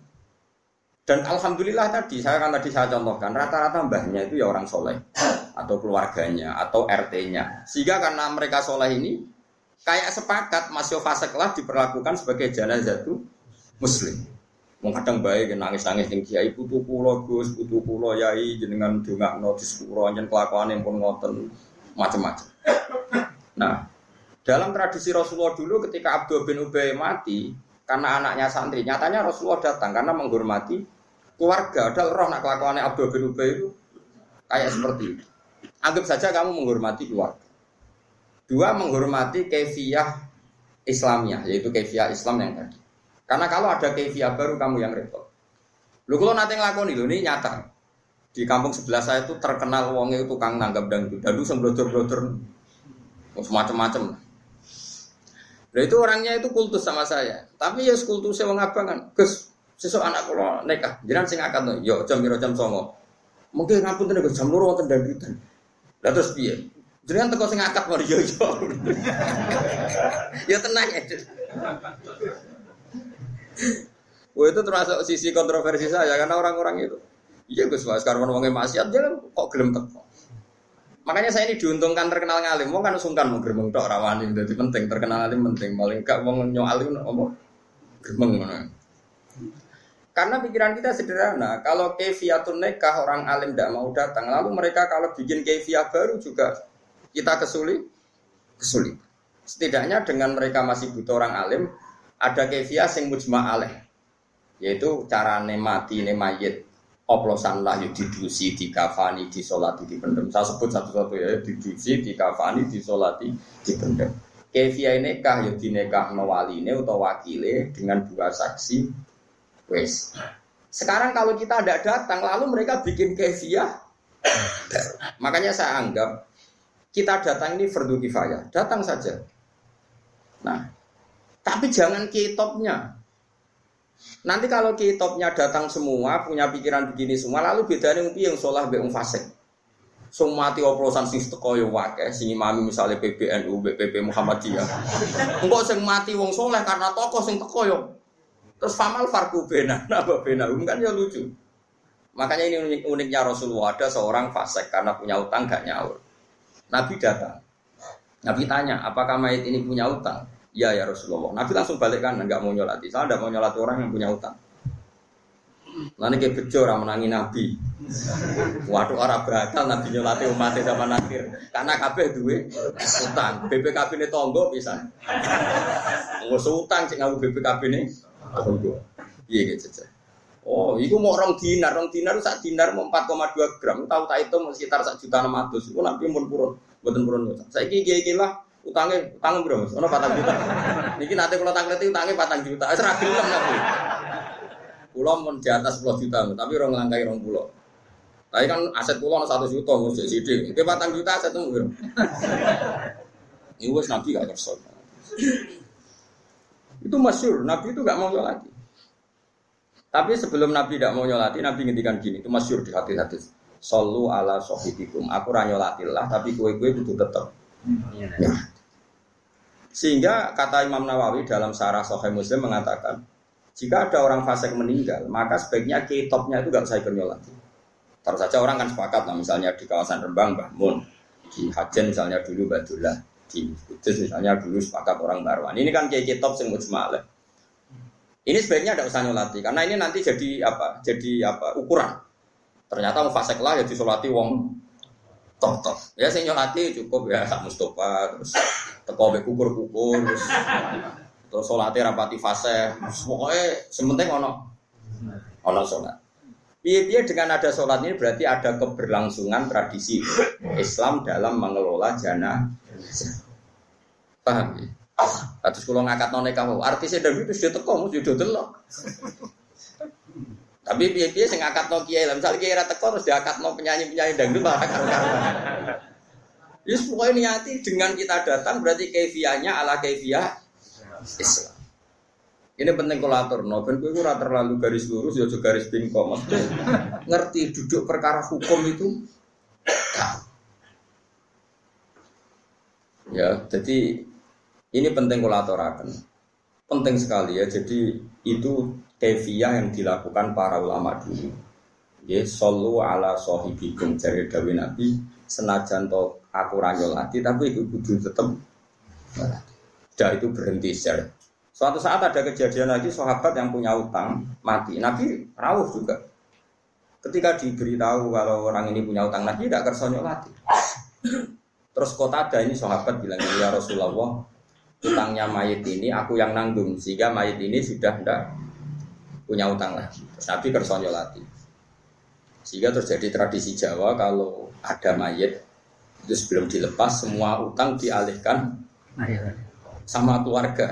Dan alhamdulillah tadi saya kan tadi saya contohkan rata-rata mbahnya itu ya orang soleh atau keluarganya atau RT-nya. Sehingga karena mereka soleh ini kayak sepakat fase kelas diperlakukan sebagai jenazah itu muslim. Wong kadang baik nangis-nangis ning kiai putu kula Gus, putu kula yai jenengan dongakno di sepuro yen kelakuane pun ngoten macam-macam. Nah, dalam tradisi Rasulullah dulu ketika Abdul bin Ubay mati karena anaknya santri, nyatanya Rasulullah datang karena menghormati keluarga. Ada roh nak kelakuannya Abdul bin Ubay itu kayak seperti itu. Anggap saja kamu menghormati keluarga. Dua menghormati kefiah Islamnya, yaitu kefiah Islam yang tadi. Karena kalau ada kefiah baru kamu yang repot. Lu kalau nanti ngelakoni lu ini nyata. Di kampung sebelah saya itu terkenal wongnya itu tukang nanggap dangdut. Dulu sembrotor-brotor semacam-macam. Nah itu orangnya itu kultus sama saya. Tapi ya kultusnya wong abang kan. Gus, sesuk anak kula nekah. Jenengan sing akad. Yo jam piro jam 09.00. Mungkin ngapun tenan jam 2 wonten dangdutan. Lah terus piye? Jenengan teko sing akad yo yo. ya tenang ya. Wah itu termasuk sisi kontroversi saya karena orang-orang itu. Iya Gus Mas, karena wongnya maksiat jangan kok gelem teko. Makanya saya ini diuntungkan terkenal ngalim. Wong kan sungkan mau gremeng tok jadi penting terkenal ngalim penting. Paling gak wong nyoal itu apa? Gremeng Karena pikiran kita sederhana, kalau kefiatun nekah orang alim tidak mau datang, lalu mereka kalau bikin kefiah baru juga kita kesulit, kesulit. Setidaknya dengan mereka masih butuh orang alim, ada kefiah sing mujma aleh, yaitu cara nemati nemayit oplosan lah yuk didusi, dikafani, disolati, dipendem. Saya sebut satu-satu ya, didusi, dikafani, disolati, dipendem. Kefiah nekah yuk dinekah nawaline atau wakile dengan dua saksi Wes. Sekarang kalau kita tidak datang, lalu mereka bikin kefiah. Makanya saya anggap kita datang ini fardu kifayah. Datang saja. Nah, tapi jangan kitopnya. Nanti kalau kitopnya datang semua, punya pikiran begini semua, lalu bedanya yang sholah be fasik. Sing mati oplosan sing teko yo wakeh, sing imami misalnya PBNU, BPP Muhammadiyah. Engkau sing mati wong soleh karena tokoh sing teko yo Terus famal farku bena, napa bena, kan ya lucu. Makanya ini unik uniknya Rasulullah ada seorang fasek karena punya utang gak nyaur. Nabi datang. Nabi tanya, apakah mayat ini punya utang? Ya ya Rasulullah. Nabi langsung balik kan, nggak mau nyolati. Saya tidak mau nyolati orang yang punya utang. Nanti kayak bejo orang menangi Nabi. Waduh orang bakal Nabi nyolati umatnya zaman akhir. Karena kabeh duwe utang. BPKB ini tonggo. Nggak utang sih ngaku BPKB ini. Iya gitu Oh, itu mau orang dinar, orang dinar saat dinar mau 4,2 gram, tahu tak itu sekitar satu juta enam ratus. Itu nanti pun purun, buatan purun. Saya kiki kiki lah, utangnya utang berapa? Ono patang juta. Niki nanti kalau tanglet itu utangnya patang juta. Serah gelem nanti. Pulau mau di atas 10 juta, tapi orang langkai orang pulau. Tapi kan aset pulau satu juta, mesti sidik. Itu patang juta aset itu. Ini wes nabi gak kerso. Itu masyur, Nabi itu gak mau nyolati. Tapi sebelum Nabi tidak mau nyolati, Nabi ngendikan gini, itu masyur di hati-hati. Sallu ala sohibikum. Aku lah, tapi kue-kue itu tetap. Ya. Sehingga kata Imam Nawawi dalam sarah Sahih Muslim mengatakan, jika ada orang fasik meninggal, maka sebaiknya kitopnya itu gak usah ikut nyolati. Terus saja orang kan sepakat lah, misalnya di kawasan Rembang, Bahmun, di Hajen misalnya dulu Badullah, di Kudus misalnya dulu sepakat orang Barwan. Ini kan kiai top sing mujmalah. Ini sebaiknya tidak usah nyolati karena ini nanti jadi apa? Jadi apa? Ukuran. Ternyata mau fasek lah ya disolati wong Ya saya nyolati cukup ya Mustafa terus teko be kukur kukur terus terus solati rapati fase. Pokoknya sementing ono ono sholat. Piye dengan ada sholat ini berarti ada keberlangsungan tradisi Islam dalam mengelola jana Paham ya? Atus kalau ngangkat kamu, artisnya dari itu sudah teko, sudah delok. Tapi piye piye sing ngangkat no kiai, misalnya kiai rata teko terus diangkat no penyanyi penyanyi dangdut malah karo karuan. Yus pokoknya niati dengan kita datang berarti kefiahnya ala kefiah Islam. Ini penting kolator, no, ben gue terlalu garis lurus, ya garis bingkong. Ngerti duduk perkara hukum itu. Ya, jadi ini penting akan Penting sekali ya. Jadi itu kefiah yang dilakukan para ulama dulu. Ya, solu ala sohibikum dari Dawi Nabi senajan to aku ranyol hati tapi itu kudu tetap. Nah, itu berhenti share. Suatu saat ada kejadian lagi sahabat yang punya utang mati. Nabi rawuh juga. Ketika diberitahu kalau orang ini punya utang, Nabi tidak kersonyol lagi. Terus kota ada ini sahabat bilang ya Rasulullah, utangnya mayit ini aku yang nanggung sehingga mayit ini sudah tidak punya utang lagi. Terus Nabi kersonyol lagi. Sehingga terjadi tradisi Jawa kalau ada mayit itu sebelum dilepas semua utang dialihkan sama keluarga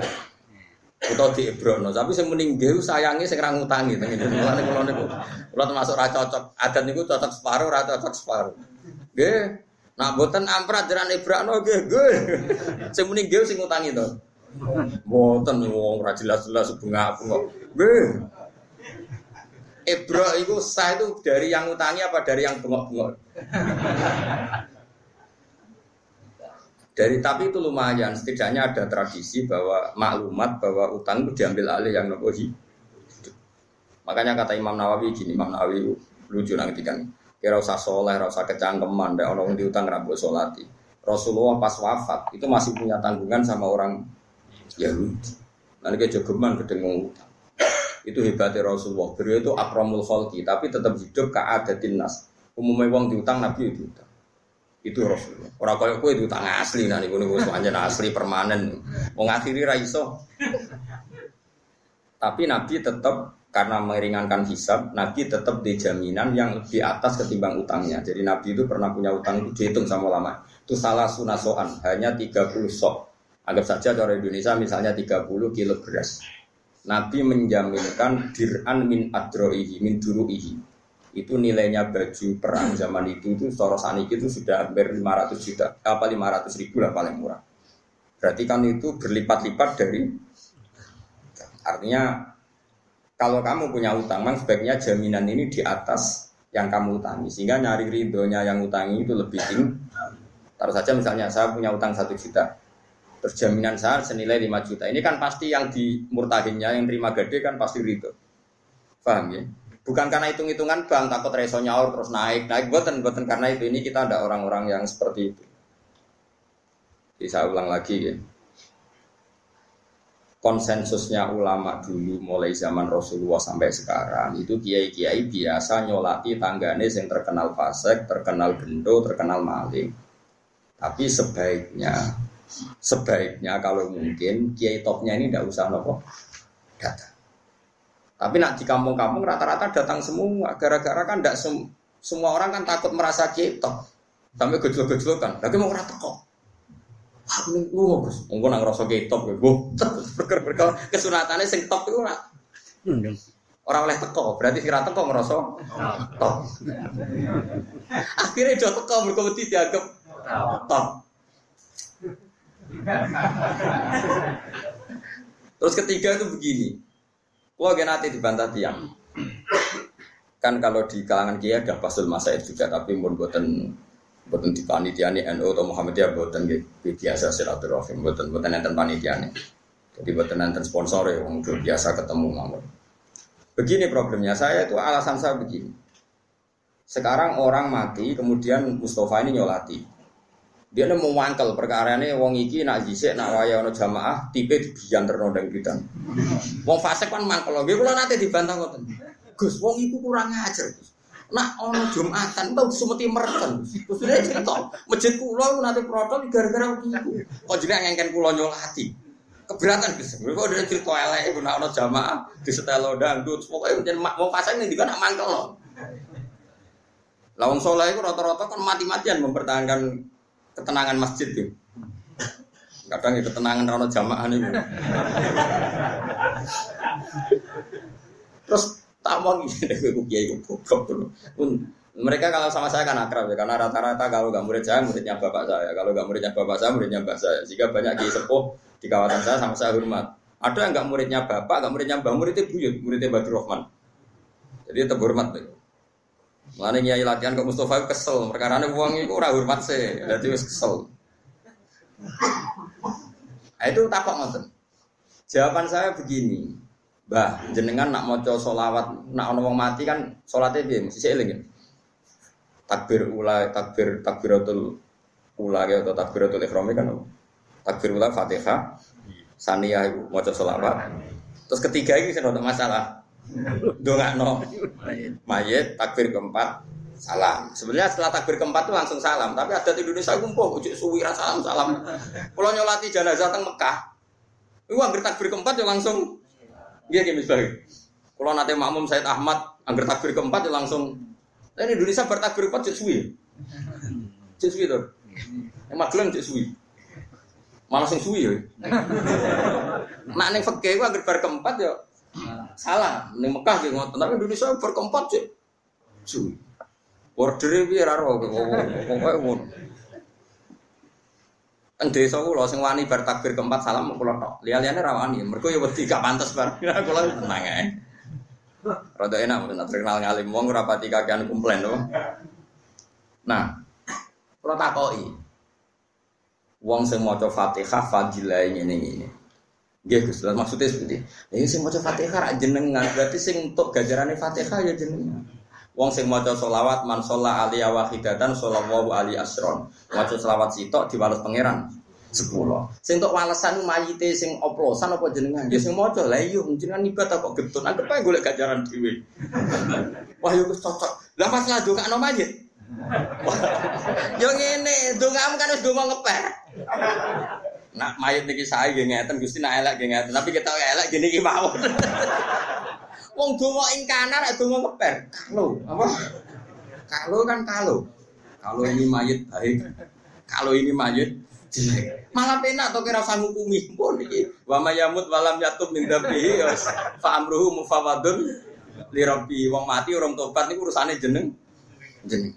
atau di Ibrono. Tapi saya mending gue sayangi sekarang ngutangi. Mulane kula niku kula termasuk ra cocok. Adat niku cocok separuh, ra cocok separuh. Nggih. Nak boten amprat jaran Ibrono nggih gue. Saya mending gue sing ngutangi to. Boten wong ra jelas-jelas bunga-bunga. Nggih. Ibro itu sah itu dari yang ngutangi apa dari yang bengok-bengok? Dari tapi itu lumayan, setidaknya ada tradisi bahwa maklumat bahwa utang itu diambil alih yang nopo Makanya kata Imam Nawawi gini, Imam Nawawi lucu nanti kan, kira usah soleh, usah kecangkeman, dan orang diutang rabu solati. Rasulullah pas wafat itu masih punya tanggungan sama orang Yahudi. Nanti ke jogeman gedeng utang. Itu hebatnya Rasulullah. Beliau itu akramul khalqi, tapi tetap hidup keadatin nas. Umumnya wong diutang Nabi itu utang. Itu Rasulullah. Orang kaya itu utang asli nah niku semuanya asli permanen. Mau ngakhiri raiso. Tapi Nabi tetap karena meringankan hisab, Nabi tetap di jaminan yang lebih atas ketimbang utangnya. Jadi Nabi itu pernah punya utang itu dihitung sama lama. Itu salah sunasoan, hanya 30 sok. Anggap saja cara Indonesia misalnya 30 kilo beras. Nabi menjaminkan dir'an min adro'ihi, min duru'ihi. Itu nilainya baju perang zaman itu itu Sanik itu sudah hampir 500 juta apa 500 ribu lah paling murah. Berarti kan itu berlipat-lipat dari artinya kalau kamu punya utang memang sebaiknya jaminan ini di atas yang kamu utangi. Sehingga nyari ridhonya yang utangi itu lebih tinggi. Taruh saja misalnya saya punya utang satu juta terus jaminan saya senilai 5 juta ini kan pasti yang di murtahinnya yang terima gede kan pasti ridho paham ya Bukan karena hitung-hitungan bang takut reso nyaur terus naik naik buatan buatan karena itu ini kita ada orang-orang yang seperti itu. Saya ulang lagi ya. Konsensusnya ulama dulu mulai zaman Rasulullah sampai sekarang itu kiai-kiai biasa nyolati tanggane yang terkenal fasek, terkenal gendo, terkenal maling. Tapi sebaiknya sebaiknya kalau mungkin kiai topnya ini tidak usah nopo datang. Tapi nak di kampung-kampung rata-rata datang semua. Gara-gara kan tidak sem semua orang kan takut merasa kita. Sampai gejol-gejol kan. Lagi mau rata kok. Aku nih lu bos. Mungkin nang rasa ketok gue. Berker-berker kesunatannya sing top itu ora. Orang oleh teko, berarti si rata kok ngerasa top. Akhirnya jauh teko berkomedi dianggap top. Terus ketiga itu begini, Wah, nanti dibantah tiang. Kan kalau di kalangan kiai ada pasul masa juga, tapi mun buatan buatan di panitia ini NU atau Muhammadiyah buatan biasa silaturahim, buatan buatan enten panitia ini. Jadi buatan enten sponsor ya, untuk biasa ketemu ngomong. Begini problemnya, saya itu alasan saya begini. Sekarang orang mati, kemudian Mustafa ini nyolati. Dia ini mau wangkel perkara ini wong iki nak jisik nak waya ono jamaah tipe dibiyan terno ndang bidan. Wong fasik kan mangkel. Nggih kula nate dibantah ngoten. Gus wong iku kurang ajar. Nak ono Jumatan tau disumeti merken. Terus dia cerita, masjid kula nate protol gara-gara iku. Kok jenenge ngengken kula nyolati. Keberatan Gus. Kok udah cerita elek nak ono jamaah di setelo dangdut. Pokoke jen wong fasik ning nak mangkel. Lawang soleh itu rata-rata kan mati-matian mempertahankan ketenangan masjid tuh. Kadang ketenangan rano jamaah nih. Terus tak mau gini gue kiai Mereka kalau sama saya kan akrab ya, karena rata-rata kalau nggak murid saya, muridnya bapak saya. Kalau nggak muridnya bapak saya, muridnya mbak saya. Jika banyak kiai sepuh di kawasan saya sama saya hormat. Ada yang nggak muridnya bapak, nggak muridnya mbak, muridnya buyut, muridnya Badru Rahman. Jadi tetap hormat. Tuh. Mana nyai latihan ke Mustafa kesel, perkara ini uang itu ora hormat sih, jadi kesel. Nah, itu takok ngoten. Jawaban saya begini, Bah, jenengan nak mau solawat, nak ono mati kan sholatnya dia mesti seeling ya. Takbir ula, takbir takbiratul ya atau takbiratul ikhram kan Takbir ula Fatihah, Sania ibu maca selawat. Terus ketiga ini saya masalah. No mayit takbir keempat salam. Sebenarnya setelah takbir keempat itu langsung salam, tapi ada di Indonesia kumpul ujuk suwi salam salam. Kalau nyolati jenazah teng Mekah, itu angger takbir keempat ya langsung dia gini misalnya. Kalau nanti makmum Said Ahmad angger takbir keempat ya langsung. Nah, Indonesia bertakbir keempat cek suwi. Cek suwi tuh. Emang gelem cek suwi. Malah sing suwi ya. Nak ning fikih ku angger bar keempat ya salah. Ning Mekah ki ngoten, tapi Indonesia bar keempat cek suwi. Ordere piye ra ro pokoke ngono. Desa kula sing wani bar takbir keempat salam kula tok. Liya-liyane ra wani. Mergo ya wedi gak pantes bar. Kula tenang ae. Rada enak mboten terkenal ngalim wong ora pati kakean komplain to. Nah, kula takoki. Wong sing maca Fatihah fadilah ngene ngene. Nggih Gus, maksudnya seperti ini. sing maca Fatihah ra jenengan, berarti sing untuk gajarane Fatihah ya jenengan. Wong sing maca selawat man sholla alaiya wahidatan shollallahu alaihi asron. Maca selawat sitok diwales pangeran sepuluh. Sing tok walesan mayite sing oplosan apa jenengan? Ya sing maca lah iya jenengan ibadah kok getun. Anggap ae golek gajaran dhewe. Wah yo wis cocok. Lah pas lah ndongakno mayit. Yo ngene, ndongamu kan wis ndonga ngeper. Nak mayit niki sae nggih ngeten Gusti nak elek nggih ngeten, tapi kita elek gini iki. Wong donga ing kanan nek ngeper. Kalau apa? Kalau kan kalau. Kalau ini mayit baik. Kalau ini mayit jelek. Malah penak to kira sanggup ngukumi. Pun iki. Mayamut walam yatub min dabihi ya fa amruhu mufawadun li. Wong mati orang tobat niku urusane jeneng jeneng.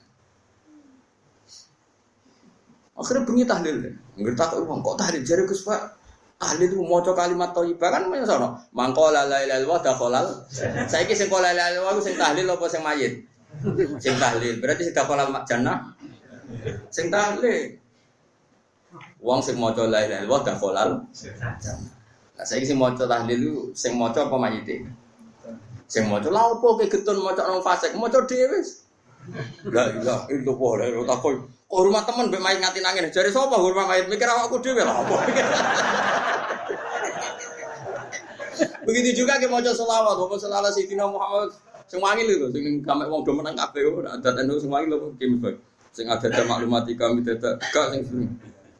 Akhirnya bengi tahlil. Ngerti tak wong kok tahlil? Jare Gus Pak ahli itu mau kalimat thayyibah kan mana sono mangko la ilaha illallah dakhalal. Saiki sing la ilaha illallah sing tahlil apa sing mayit? Sing tahlil. Berarti sing dakhalal jannah? Sing tahlil. Wong sing maca la ilaha illallah dakhalal. Nah saiki sing maca tahlil itu sing maca apa mayit sing maca la opo ke getun maca nang fasik? Maca dhewe La ilaha illallah la takoi. Kok rumah temen mbek mayit ngati nangin. Jare sapa rumah mayit mikir awakku dhewe lah apa. Begitu juga kita mau selawat, mau selawat Sayyidina Muhammad sing wangil itu, sing kame wong do menang kabeh ada tenu sing wangil lho kim Sing ada maklumati kami tidak gak sing sing.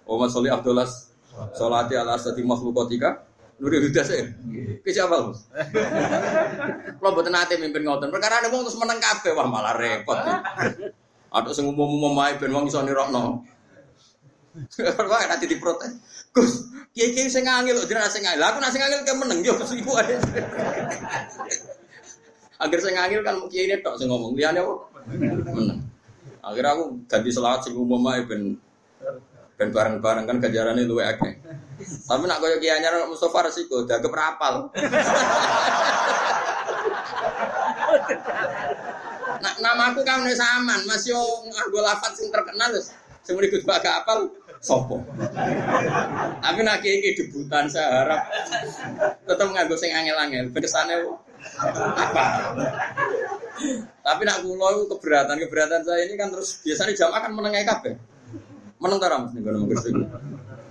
Oh Mas Soli Abdullah Salati ala asati makhlukatika Nuri Huda sih. Ki siapa, Mas? Kalau mboten nate mimpin ngoten. Perkara wong terus menang kabeh wah malah repot. Atau sing umum-umum wae ben wong iso nirokno. Kok nanti diprotes. Gus, kiai kiai sing ngangil, jenengan sing ngangil. Aku nak sing ngangil kan meneng yo Gus iku ae. Agar sing ngangil kan kiai ini tok sing ngomong. Liyane apa? Meneng. Akhirnya aku ganti selawat sing umum ae ben ben bareng-bareng kan gajarane luwe akeh. Tapi nak koyo kiai anyar Mustofa resiko dagep rapal. Nah, nama aku kan saman, Mas yo nganggo lafat sing terkenal wis. Sing muni Gus Baga apal sopo. Tapi nak iki debutan saya harap tetap nganggo sing angel-angel. Kesane apa? Tapi nak kula itu keberatan keberatan saya ini kan terus biasanya jamaah kan menengai kabeh. Meneng ta Mas kono Gusti.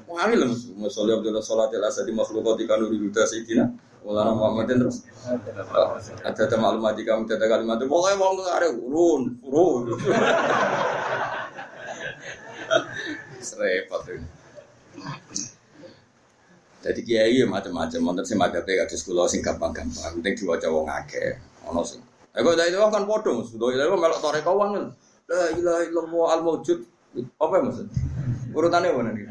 Wangi lho Mas. Masolli Abdullah salatil asadi makhlukati kanu yuda sayyidina. Mulana Muhammadin terus ada ada maklumat di kami ada kalimat itu pokoknya mau ada urun urun repot ini. Jadi kiai ya macam-macam, wonten sing madhape kados kula sing gampang-gampang, penting diwaca wong akeh. Ono sing. Eh dari kan padha, sudah itu melok toreko wong. La ilaha illallah al maujud. Apa maksud? Urutannya mana nih?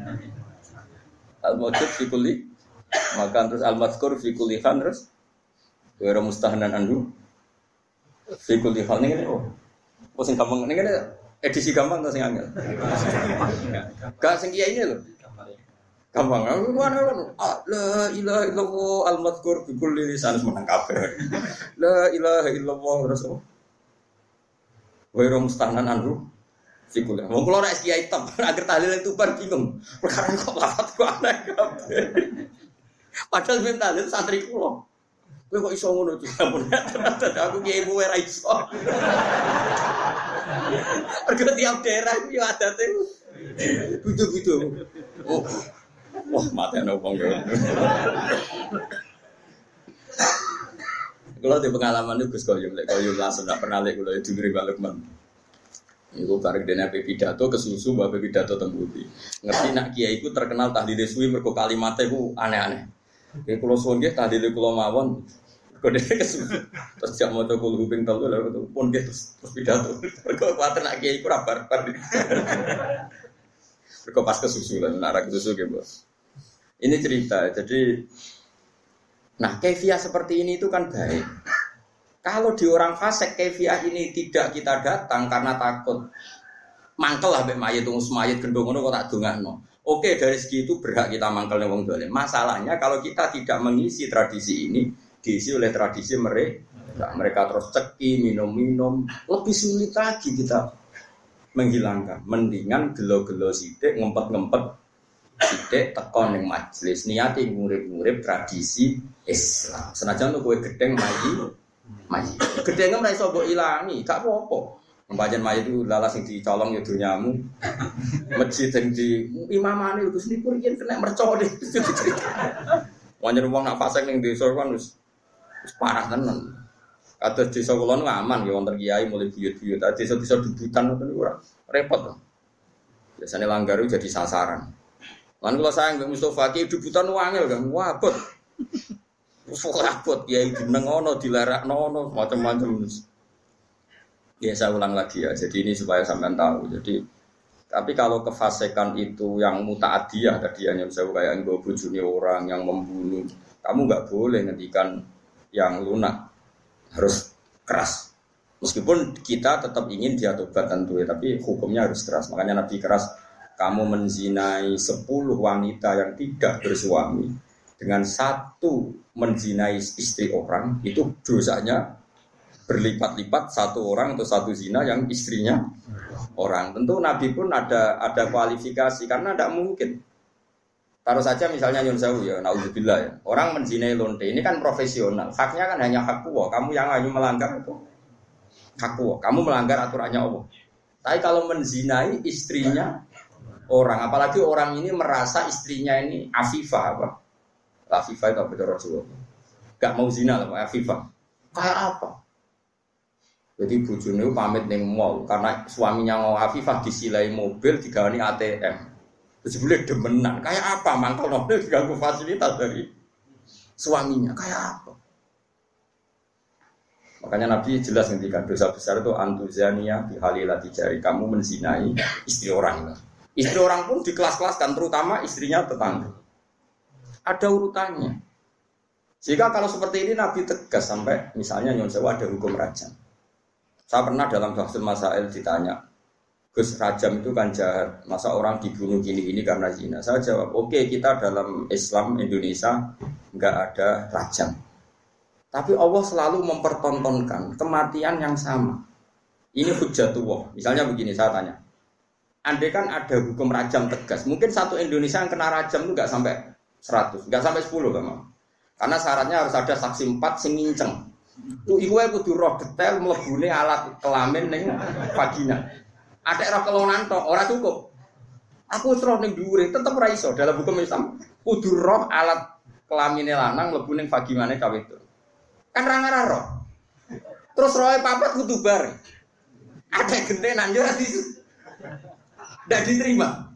Al maujud fi kulli maka terus al mazkur fi kulli khan terus wa mustahnan anhu fi kulli khan ini oh. Oh sing gampang ini edisi gampang atau sing angel? Gak sing kiai ini loh. Gampang. Aku mana kan? La ilaha illallah al madkur bi kulli lisan menang kabeh. La ilaha illallah rasul. Wa mustahnan anhu fi kulli. Wong kula nek agar tahlil itu bar bingung. Perkara kok lafat kok aneh. Padahal ben tahlil santri kula. Kowe kok iso ngono tuh? Aku kiai mu ora iso. Mergo tiap daerah itu ada tuh. Butuh-butuh. Oh. Wah, mati ana wong Kalau di pengalaman itu Gus Koyum, lek Koyum langsung tidak pernah lek kalau itu ngeri balik man. Iku bareng dene ape pidato kesusu mbak pidato tembuti. Ngerti nak kiai iku terkenal tahlile suwi mergo kalimatnya iku aneh-aneh. Kayak kulo suwun nggih tahlile kulo mawon Kode kesusu. Terus jam moto kulo huping telu lha pun nggih terus pidato. Mergo kuwatir nak kiai iku ra barbar. Mergo pas kesusu lah nak kesusu nggih, Bos. Ini cerita. Jadi Nah, kefiah seperti ini itu kan baik. Kalau di orang fasik kefiah ini tidak kita datang karena takut mangkel lah mbek mayit tunggu semayit gendong ngono kok tak dongakno. Oke, dari segi itu berhak kita mangkel wong dolim. Masalahnya kalau kita tidak mengisi tradisi ini, diisi oleh tradisi mereka. Nah, mereka terus ceki, minum-minum, lebih sulit lagi kita menghilangkan. Mendingan gelo-gelo sidik, ngempet-ngempet sidik, tekon yang majelis. Niati ngurip-ngurip tradisi Islam. Senajan tuh kue gedeng maji, maji. Gedeng kan iso mbok ilangi, gak apa-apa. Pembagian maji itu lalas yang dicolong ya dunyamu. Masjid yang di imamane itu pun yang kena mercon deh. Wajar uang nak fasek ning desa kan wis parah tenan. Kata desa kula nu aman ya wonten kiai mulai buyut-buyut. Desa-desa dudutan itu ora repot. Biasanya langgar itu jadi sasaran. Lan kula sayang Mbak Mustofa ki dudutan wangil kan wabot. Terus rapot ya itu nengono dilarak nono macam-macam. Ya saya ulang lagi ya. Jadi ini supaya sampean tahu. Jadi tapi kalau kefasikan itu yang mutaadiyah tadi yang saya kayak gue bujuni orang yang membunuh, kamu nggak boleh ngendikan yang lunak harus keras. Meskipun kita tetap ingin dia tobat tentu ya, tapi hukumnya harus keras. Makanya Nabi keras, kamu menzinai 10 wanita yang tidak bersuami dengan satu menzinai istri orang itu dosanya berlipat-lipat satu orang atau satu zina yang istrinya orang. Tentu Nabi pun ada ada kualifikasi karena tidak mungkin. Taruh saja misalnya Yun Sewu ya, naudzubillah ya. Orang menzinai lonte ini kan profesional. Haknya kan hanya hak kuwo. Kamu yang hanya melanggar itu hak kuwo. Kamu melanggar aturannya Allah. Tapi kalau menzinai istrinya orang, apalagi orang ini merasa istrinya ini afifah apa? Afifah itu apa Jawa? Gak mau zina lah, Afifah. Kayak apa? Jadi bujune pamit neng mall karena suaminya mau Afifah disilai mobil digawani ATM. Terus boleh demenan. Kayak apa? Mangkal mobil diganggu fasilitas dari suaminya. Kayak apa? Makanya Nabi jelas ngendikan dosa besar itu antuzania bihalilati jari kamu menzinai istri orang. Istri orang pun di kelas-kelas kan terutama istrinya tetangga. Ada urutannya. Jika kalau seperti ini Nabi tegas sampai misalnya Nyon Sewa ada hukum rajam. Saya pernah dalam bahasa Masail ditanya, Gus rajam itu kan jahat, masa orang dibunuh gini-gini karena zina. Saya jawab, oke okay, kita dalam Islam Indonesia nggak ada rajam. Tapi Allah selalu mempertontonkan kematian yang sama. Ini hujatullah. Misalnya begini, saya tanya. Andai kan ada hukum rajam tegas, mungkin satu Indonesia yang kena rajam itu nggak sampai 100, nggak sampai 10 kan? Karena syaratnya harus ada saksi empat sing nginceng. Iku ae kudu roh detail mlebune alat kelamin ning vagina. Ada roh kelonan tok, ora cukup. Aku roh ning dhuwure, tetep ora iso dalam hukum Islam. Kudu roh alat kelamine lanang mlebu ning vaginane cawe itu. Kan ra ngara roh. Terus rohe papat kudu bar. Ada gentenan yo di Ndak diterima.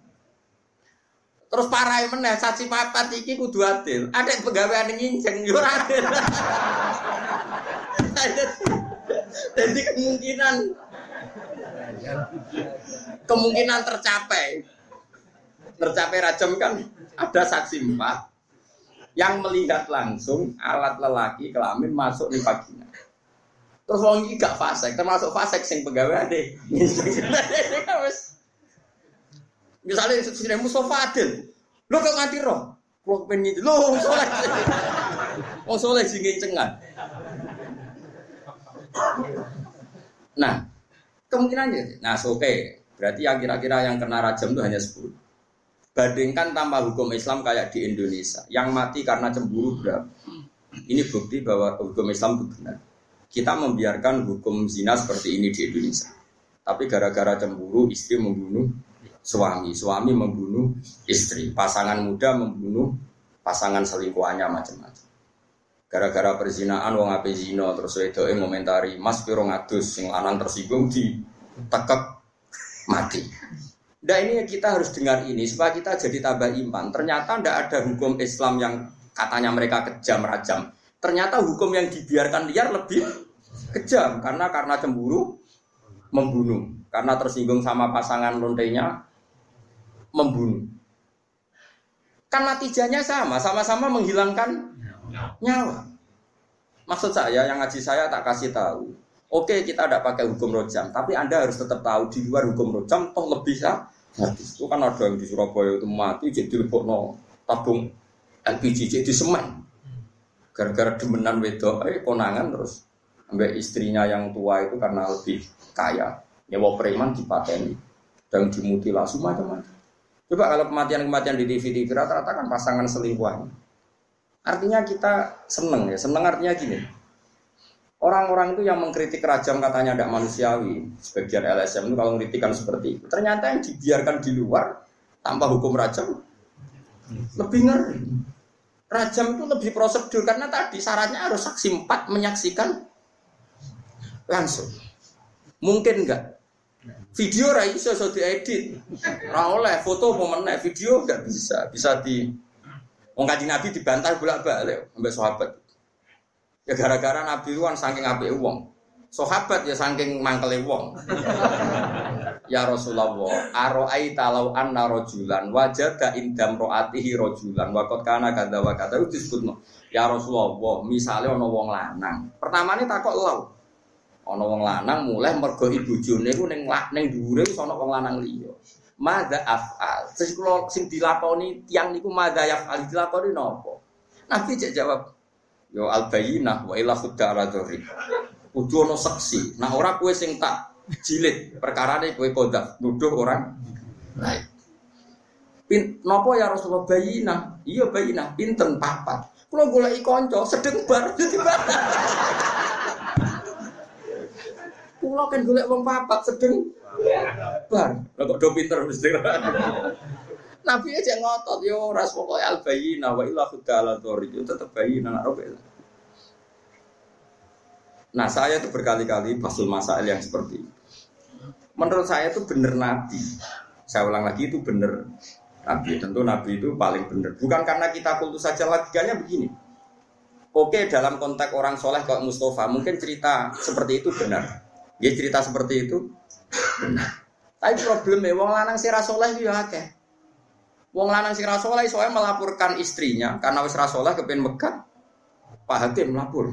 Terus parai meneh saksi papat iki kudu adil. Ada pegawai ning nginceng yo adil. Jadi kemungkinan kemungkinan tercapai tercapai rajam kan ada saksi empat yang melihat langsung alat lelaki kelamin masuk di vagina. Terus wong iki gak fasek, termasuk fasek sing pegawai deh. Misalnya sudah Mustafa Adil, lo kok nganti roh? Kulo pengen lo soleh. Oh soleh sing cengat. Nah, kemungkinannya, nah oke, okay. berarti yang kira-kira yang kena rajam itu hanya 10. Bandingkan tanpa hukum Islam kayak di Indonesia, yang mati karena cemburu berapa? Ini bukti bahwa hukum Islam itu benar. Kita membiarkan hukum zina seperti ini di Indonesia. Tapi gara-gara cemburu istri membunuh suami, suami membunuh istri, pasangan muda membunuh pasangan selingkuhannya macam-macam. Gara-gara perzinaan wong ape zina terus wedoke ngomentari Mas piro ngadus sing lanang tersinggung di tekek mati. Nah ini kita harus dengar ini supaya kita jadi tambah iman. Ternyata tidak ada hukum Islam yang katanya mereka kejam rajam. Ternyata hukum yang dibiarkan liar lebih kejam karena karena cemburu membunuh, karena tersinggung sama pasangan lontenya membunuh. Kan natijahnya sama, sama-sama menghilangkan nyawa. Maksud saya, yang ngaji saya tak kasih tahu. Oke, kita tidak pakai hukum rojam, tapi Anda harus tetap tahu di luar hukum rojam, toh lebih ya. Itu kan ada yang di Surabaya itu mati jadi no tabung LPG jadi semen. Gara-gara demenan wedok, eh konangan terus ambek istrinya yang tua itu karena lebih kaya. Nyewa preman dipateni dan dimutilasi macam-macam. Coba kalau kematian-kematian di TV-TV rata-rata kan pasangan selingkuhan. Artinya kita seneng ya, seneng artinya gini. Orang-orang itu yang mengkritik rajam katanya tidak manusiawi, sebagian LSM itu kalau mengkritikan seperti itu. Ternyata yang dibiarkan di luar tanpa hukum rajam lebih ngeri. Rajam itu lebih prosedur karena tadi syaratnya harus saksi empat menyaksikan langsung. Mungkin enggak? Video ra iso. Ra oleh foto mau video enggak bisa. Bisa di Wong kaji Nabi dibantah bolak-balik sampai sahabat. Ya gara-gara Nabi itu kan saking apike wong. Sahabat ya saking mangkele wong. ya Rasulullah, aro'ai talau anna rojulan wajada indam ro'atihi rojulan wakot kana kata wa kata itu disebut ya Rasulullah, misalnya ono wong lanang. Pertama ini takut lau. Ono wong lanang mulai mergo ibu jone ku ning ning dhuwure wis ono wong lanang liya. Mada afal. Terus kalau sing dilakoni tiang niku mada yafal dilakoni nopo? Nabi cek jawab, yo al bayinah wa ila khudda ala dhuri. Kudu ono saksi. Nah ora kue sing tak jilid perkara ini kue kodak nuduh orang lain. Pin, nopo ya Rasulullah bayinah? Iya bayinah, pinten papat. Kalau golek konco sedeng bar jadi bar. Kulo kan golek wong papat sedeng bar. Kok do pinter mesti. Nabi aja ngotot yo ras pokoke al bayyina wa illa khudala tori yo tetep bayyina nak Nah saya itu berkali-kali pasul masail yang seperti itu. Menurut saya itu benar Nabi. Saya ulang lagi itu benar Nabi. Tentu Nabi itu paling benar. Bukan karena kita kultus saja logikanya begini. Oke dalam konteks orang soleh kok Mustafa mungkin cerita seperti itu benar. Ya cerita seperti itu tapi problemnya wong lanang si rasoleh itu ya akeh. Wong lanang si rasoleh soalnya melaporkan istrinya karena wis rasoleh kepen megat. Pak Hakim melapor.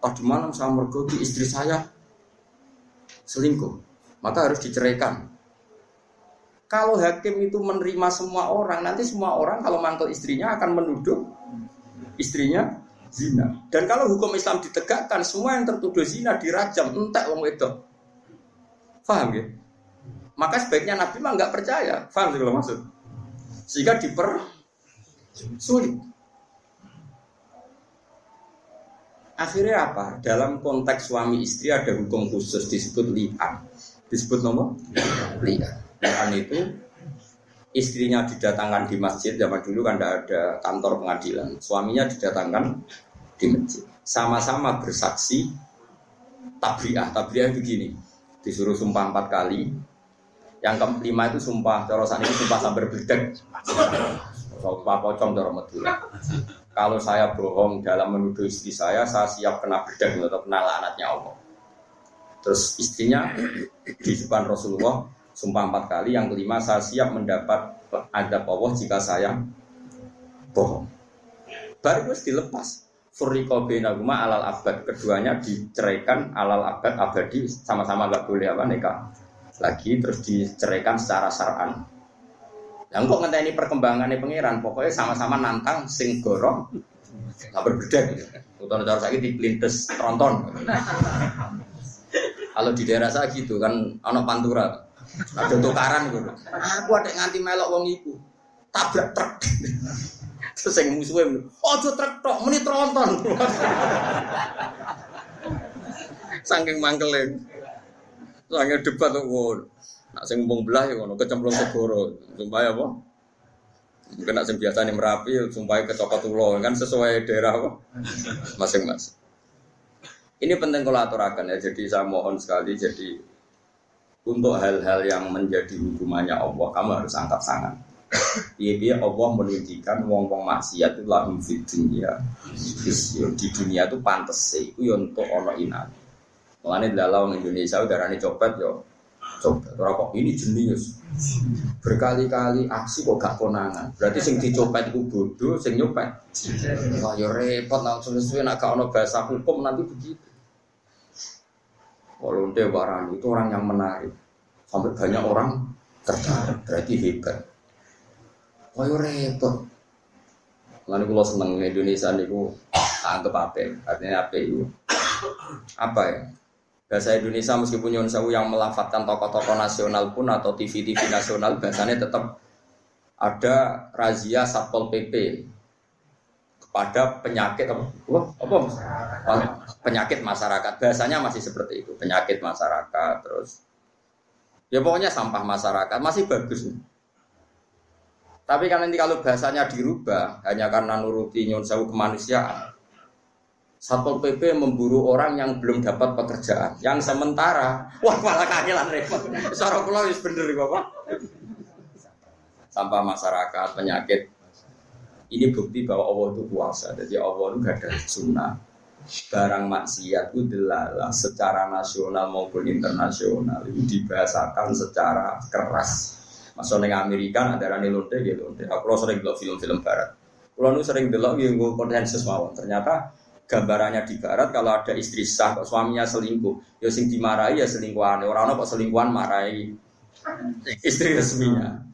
Tadi malam saya mergoti istri saya selingkuh. Maka harus diceraikan. Kalau hakim itu menerima semua orang, nanti semua orang kalau mantel istrinya akan menuduh istrinya zina. Dan kalau hukum Islam ditegakkan, semua yang tertuduh zina dirajam, entek wong wedok. Faham ya? Maka sebaiknya Nabi mah nggak percaya. Faham sih kalau maksud? Sehingga diper sulit. Akhirnya apa? Dalam konteks suami istri ada hukum khusus disebut li'an. Disebut nomor li'an. Li'an itu istrinya didatangkan di masjid zaman dulu kan tidak ada kantor pengadilan. Suaminya didatangkan di masjid. Sama-sama bersaksi tabriah. Tabriah begini disuruh sumpah empat kali. Yang kelima itu sumpah, cara ini sumpah sambil berdek. Sumpah pocong cara Madura. Kalau saya bohong dalam menuduh istri saya, saya siap kena bedak atau kena laknatnya Allah. Terus istrinya di depan Rasulullah sumpah empat kali. Yang kelima saya siap mendapat ada Allah jika saya bohong. Baru harus dilepas. Furiko binaguma alal abad keduanya diceraikan alal abad abadi sama-sama nggak boleh apa nikah lagi terus diceraikan secara saran. Yang kok ini perkembangannya pangeran pokoknya sama-sama nantang sing gorong nggak berbeda gitu. Utara cara di pelintes tronton. Kalau di daerah saya gitu kan anak pantura ada tukaran gitu. Aku ada nganti melok wong ibu tabrak truk. Terus yang musuhnya, ojo truk tok, meni tronton. Saking mangkelin. Saking debat tuh, Nak sing mumpung belah ya ngono kecemplung segoro. Sumpah apa? Mungkin nak sing biasa nih merapi, sumpah kecopot ulo kan sesuai daerah apa masing-masing. Ini penting kalau aturakan ya. Jadi saya mohon sekali jadi untuk hal-hal yang menjadi hukumannya Allah kamu harus angkat tangan. Iya Allah menunjukkan wong wong maksiat itu lahum di dunia. Di dunia itu pantas sih. Itu untuk ono inan. Mengenai dalam Indonesia udah ini copet yo coba rokok ini jenius berkali-kali aksi kok gak konangan. Berarti sing dicopet itu bodoh sing nyopet. Wah ya repot langsung sesuai nak gak ono bahasa hukum nanti begitu. Kalau barang itu orang yang menarik. Sampai banyak orang tertarik berarti hebat wah repot. Lalu kalau seneng Indonesia niku anggap apa? Artinya apa itu? Apa ya? bahasa Indonesia meskipun Nyun Sewu yang melafatkan tokoh-tokoh nasional pun atau TV-TV nasional bahasanya tetap ada razia satpol pp kepada penyakit apa, apa? Penyakit masyarakat. Bahasanya masih seperti itu. Penyakit masyarakat terus. Ya pokoknya sampah masyarakat masih bagus tapi kan nanti kalau bahasanya dirubah hanya karena nuruti Nyun Sewu kemanusiaan Satpol PP memburu orang yang belum dapat pekerjaan. Yang sementara, wah malah kangelan repot. Sarah kula wis bener Bapak. Sampah masyarakat, penyakit. Ini bukti bahwa Allah itu kuasa. Jadi Allah itu gak ada sunnah. Barang maksiat itu delalah secara nasional maupun internasional itu dibahasakan secara keras. Masuk neng Amerika ada rani lonte gitu. Aku sering lihat film-film barat. Kalau nu sering delok yang gue konsensus mawon. Ternyata gambarannya di barat kalau ada istri sah kok suaminya selingkuh ya sing dimarahi ya selingkuhan orang kok selingkuhan marahi istri resminya.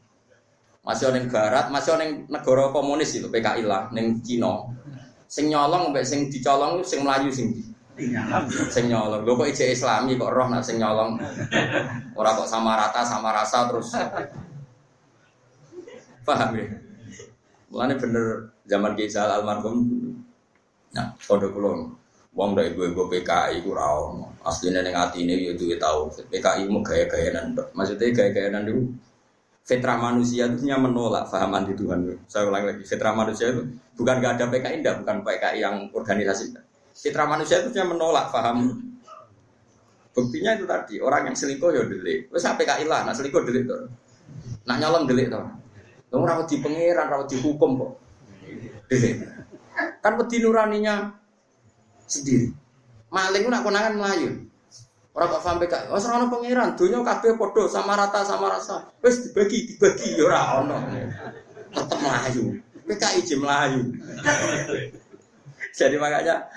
Masih orang barat masih orang negara komunis itu PKI lah neng Cina. Sing nyolong sing dicolong sing melayu sing di sing nyolong. Lho kok ije islami kok roh nak sing nyolong? Ora kok sama rata sama rasa terus paham ya Mulane bener zaman Kisah almarhum Nah, kode kulon, uang dari gue gue PKI rawon. Aslinya neng hati ini ya duit tahu. PKI mau gaya gaya nanti. Maksudnya gaya gaya nanti. Fitrah manusia itu punya menolak fahaman di Tuhan. Saya ulang lagi, fitrah manusia itu bukan gak ada PKI, enggak, bukan PKI yang organisasi. Fitrah manusia itu punya menolak faham. Buktinya itu tadi, orang yang selingkuh ya delik. Terus PKI lah, nah selingkuh delik tuh. Nah nyolong delik tuh. Kamu rawat di pangeran, rawat di hukum kok. Kan peti nuraninya sendiri. Maling nak konangan melayu. Orang kok sampai kak, oh serana pangeran, dunia kabeh podo sama rata sama rasa. Wes dibagi dibagi ya ora ono. Tetep melayu. PKI je melayu. Jadi makanya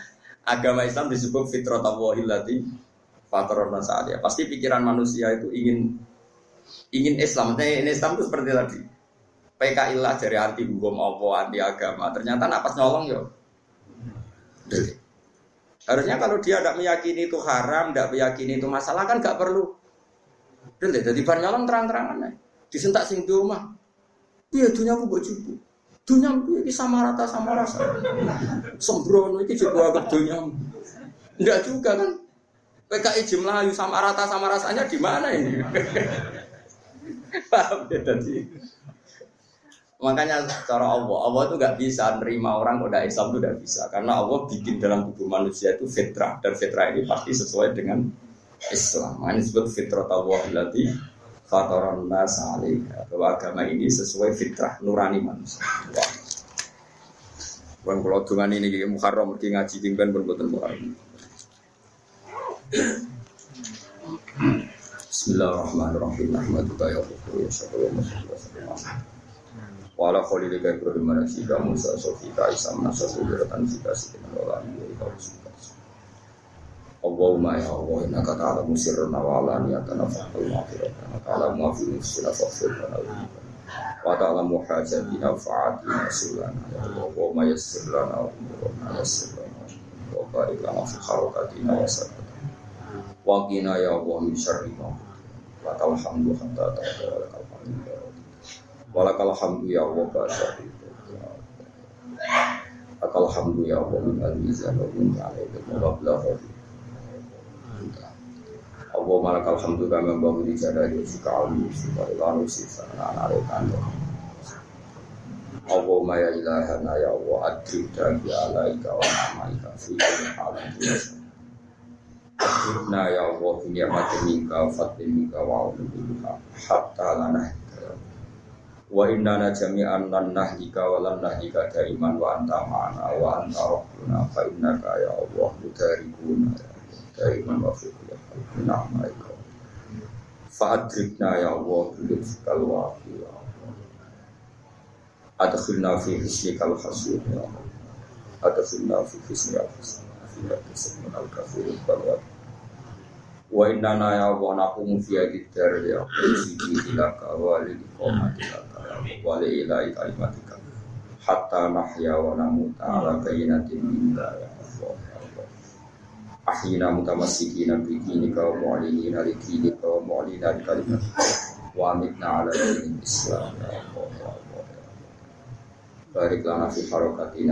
agama Islam disebut fitrah tawahilati fatrona saat ya. Pasti pikiran manusia itu ingin ingin Islam. Ini Islam itu seperti tadi. PKI lah dari arti hukum apa anti agama. Ternyata napas nyolong yo. Harusnya kalau dia tidak meyakini itu haram, tidak meyakini itu masalah kan gak perlu. Delik. Jadi bar nyolong terang-terangan Disentak sing rumah. Iya dunia aku buat cukup. Dunia ini sama rata sama rasa. Sembrono ini juga agak dunia. Enggak juga kan. PKI jumlah sama rata sama rasanya di mana ini? Paham ya tadi? Makanya cara Allah, Allah itu nggak bisa nerima orang kode Islam itu nggak bisa karena Allah bikin dalam tubuh manusia itu fitrah dan fitrah ini pasti sesuai dengan Islam. Ini disebut fitrah Allah berarti fatoran nas bahwa agama ini sesuai fitrah nurani manusia. Bang kalau dengan ini kayak Muharram mungkin ngaji tinggal pun buatan Muharram. Bismillahirrahmanirrahim. Alhamdulillah ya Allah. Wala khalili ka Ibrahim manasika Musa sofika Isa manasa sujuratan sika sikinan wala amir ika usika Allahumma ya Allah inna kata ala musirna wa ala niyatana fahal maghfiratana ta'ala muafi nufsina faghfirna wa ta'ala muhajatina fa'atina sulana ya Allahumma yassir lana umurana yassir lana wa barik lana fi harakatina wa sarkatina wa qina ya Allah min syarri ma wa ta'ala hamdu hatta ta'ala wa lakal hamdu Walakal hamdu ya Allah bahasa itu. Akal hamdu ya Allah min al-mizan wa min alaihi wa Allah malakal hamdu kama bangun di jada di suka alim suka ilanu sisa anak anak kantor Allah maya ilahana ya Allah adrib dagi alaika wa namaika fi alam Adribna ya Allah fi ni'matin minka minka wa minka hatta lana wa innana jami'an lan nahlika wa lan nahlika daiman wa anta ma'ana wa anta rabbuna fa innaka ya Allah mudarikuna daiman wa fi kulli na'maika fa ya Allah bil fikal wa fi ya Allah. Adkhilna fi hisnikal ya Allah. Adkhilna fi hisnikal hasud fi hisnikal al-kafir al wa innana ya Allah naqumu fi ad-dar ya sidi ilaka wa li qawmatika wa li ilahi kalimatika hatta nahya wa namuta ala bayinatin ya Allah ya Allah ahyina mutamassikina wa mu'linina wa amitna ala dinin islam. Ya Allah ya Allah ya barik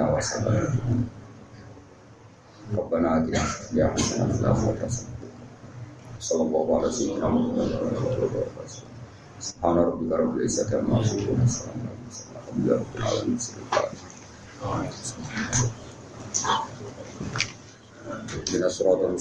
wa sabaratina Rabbana dunya hasanah fil rabbika rabbil salamun alal mursalin alhamdulillahi rabbil alamin Bina suratul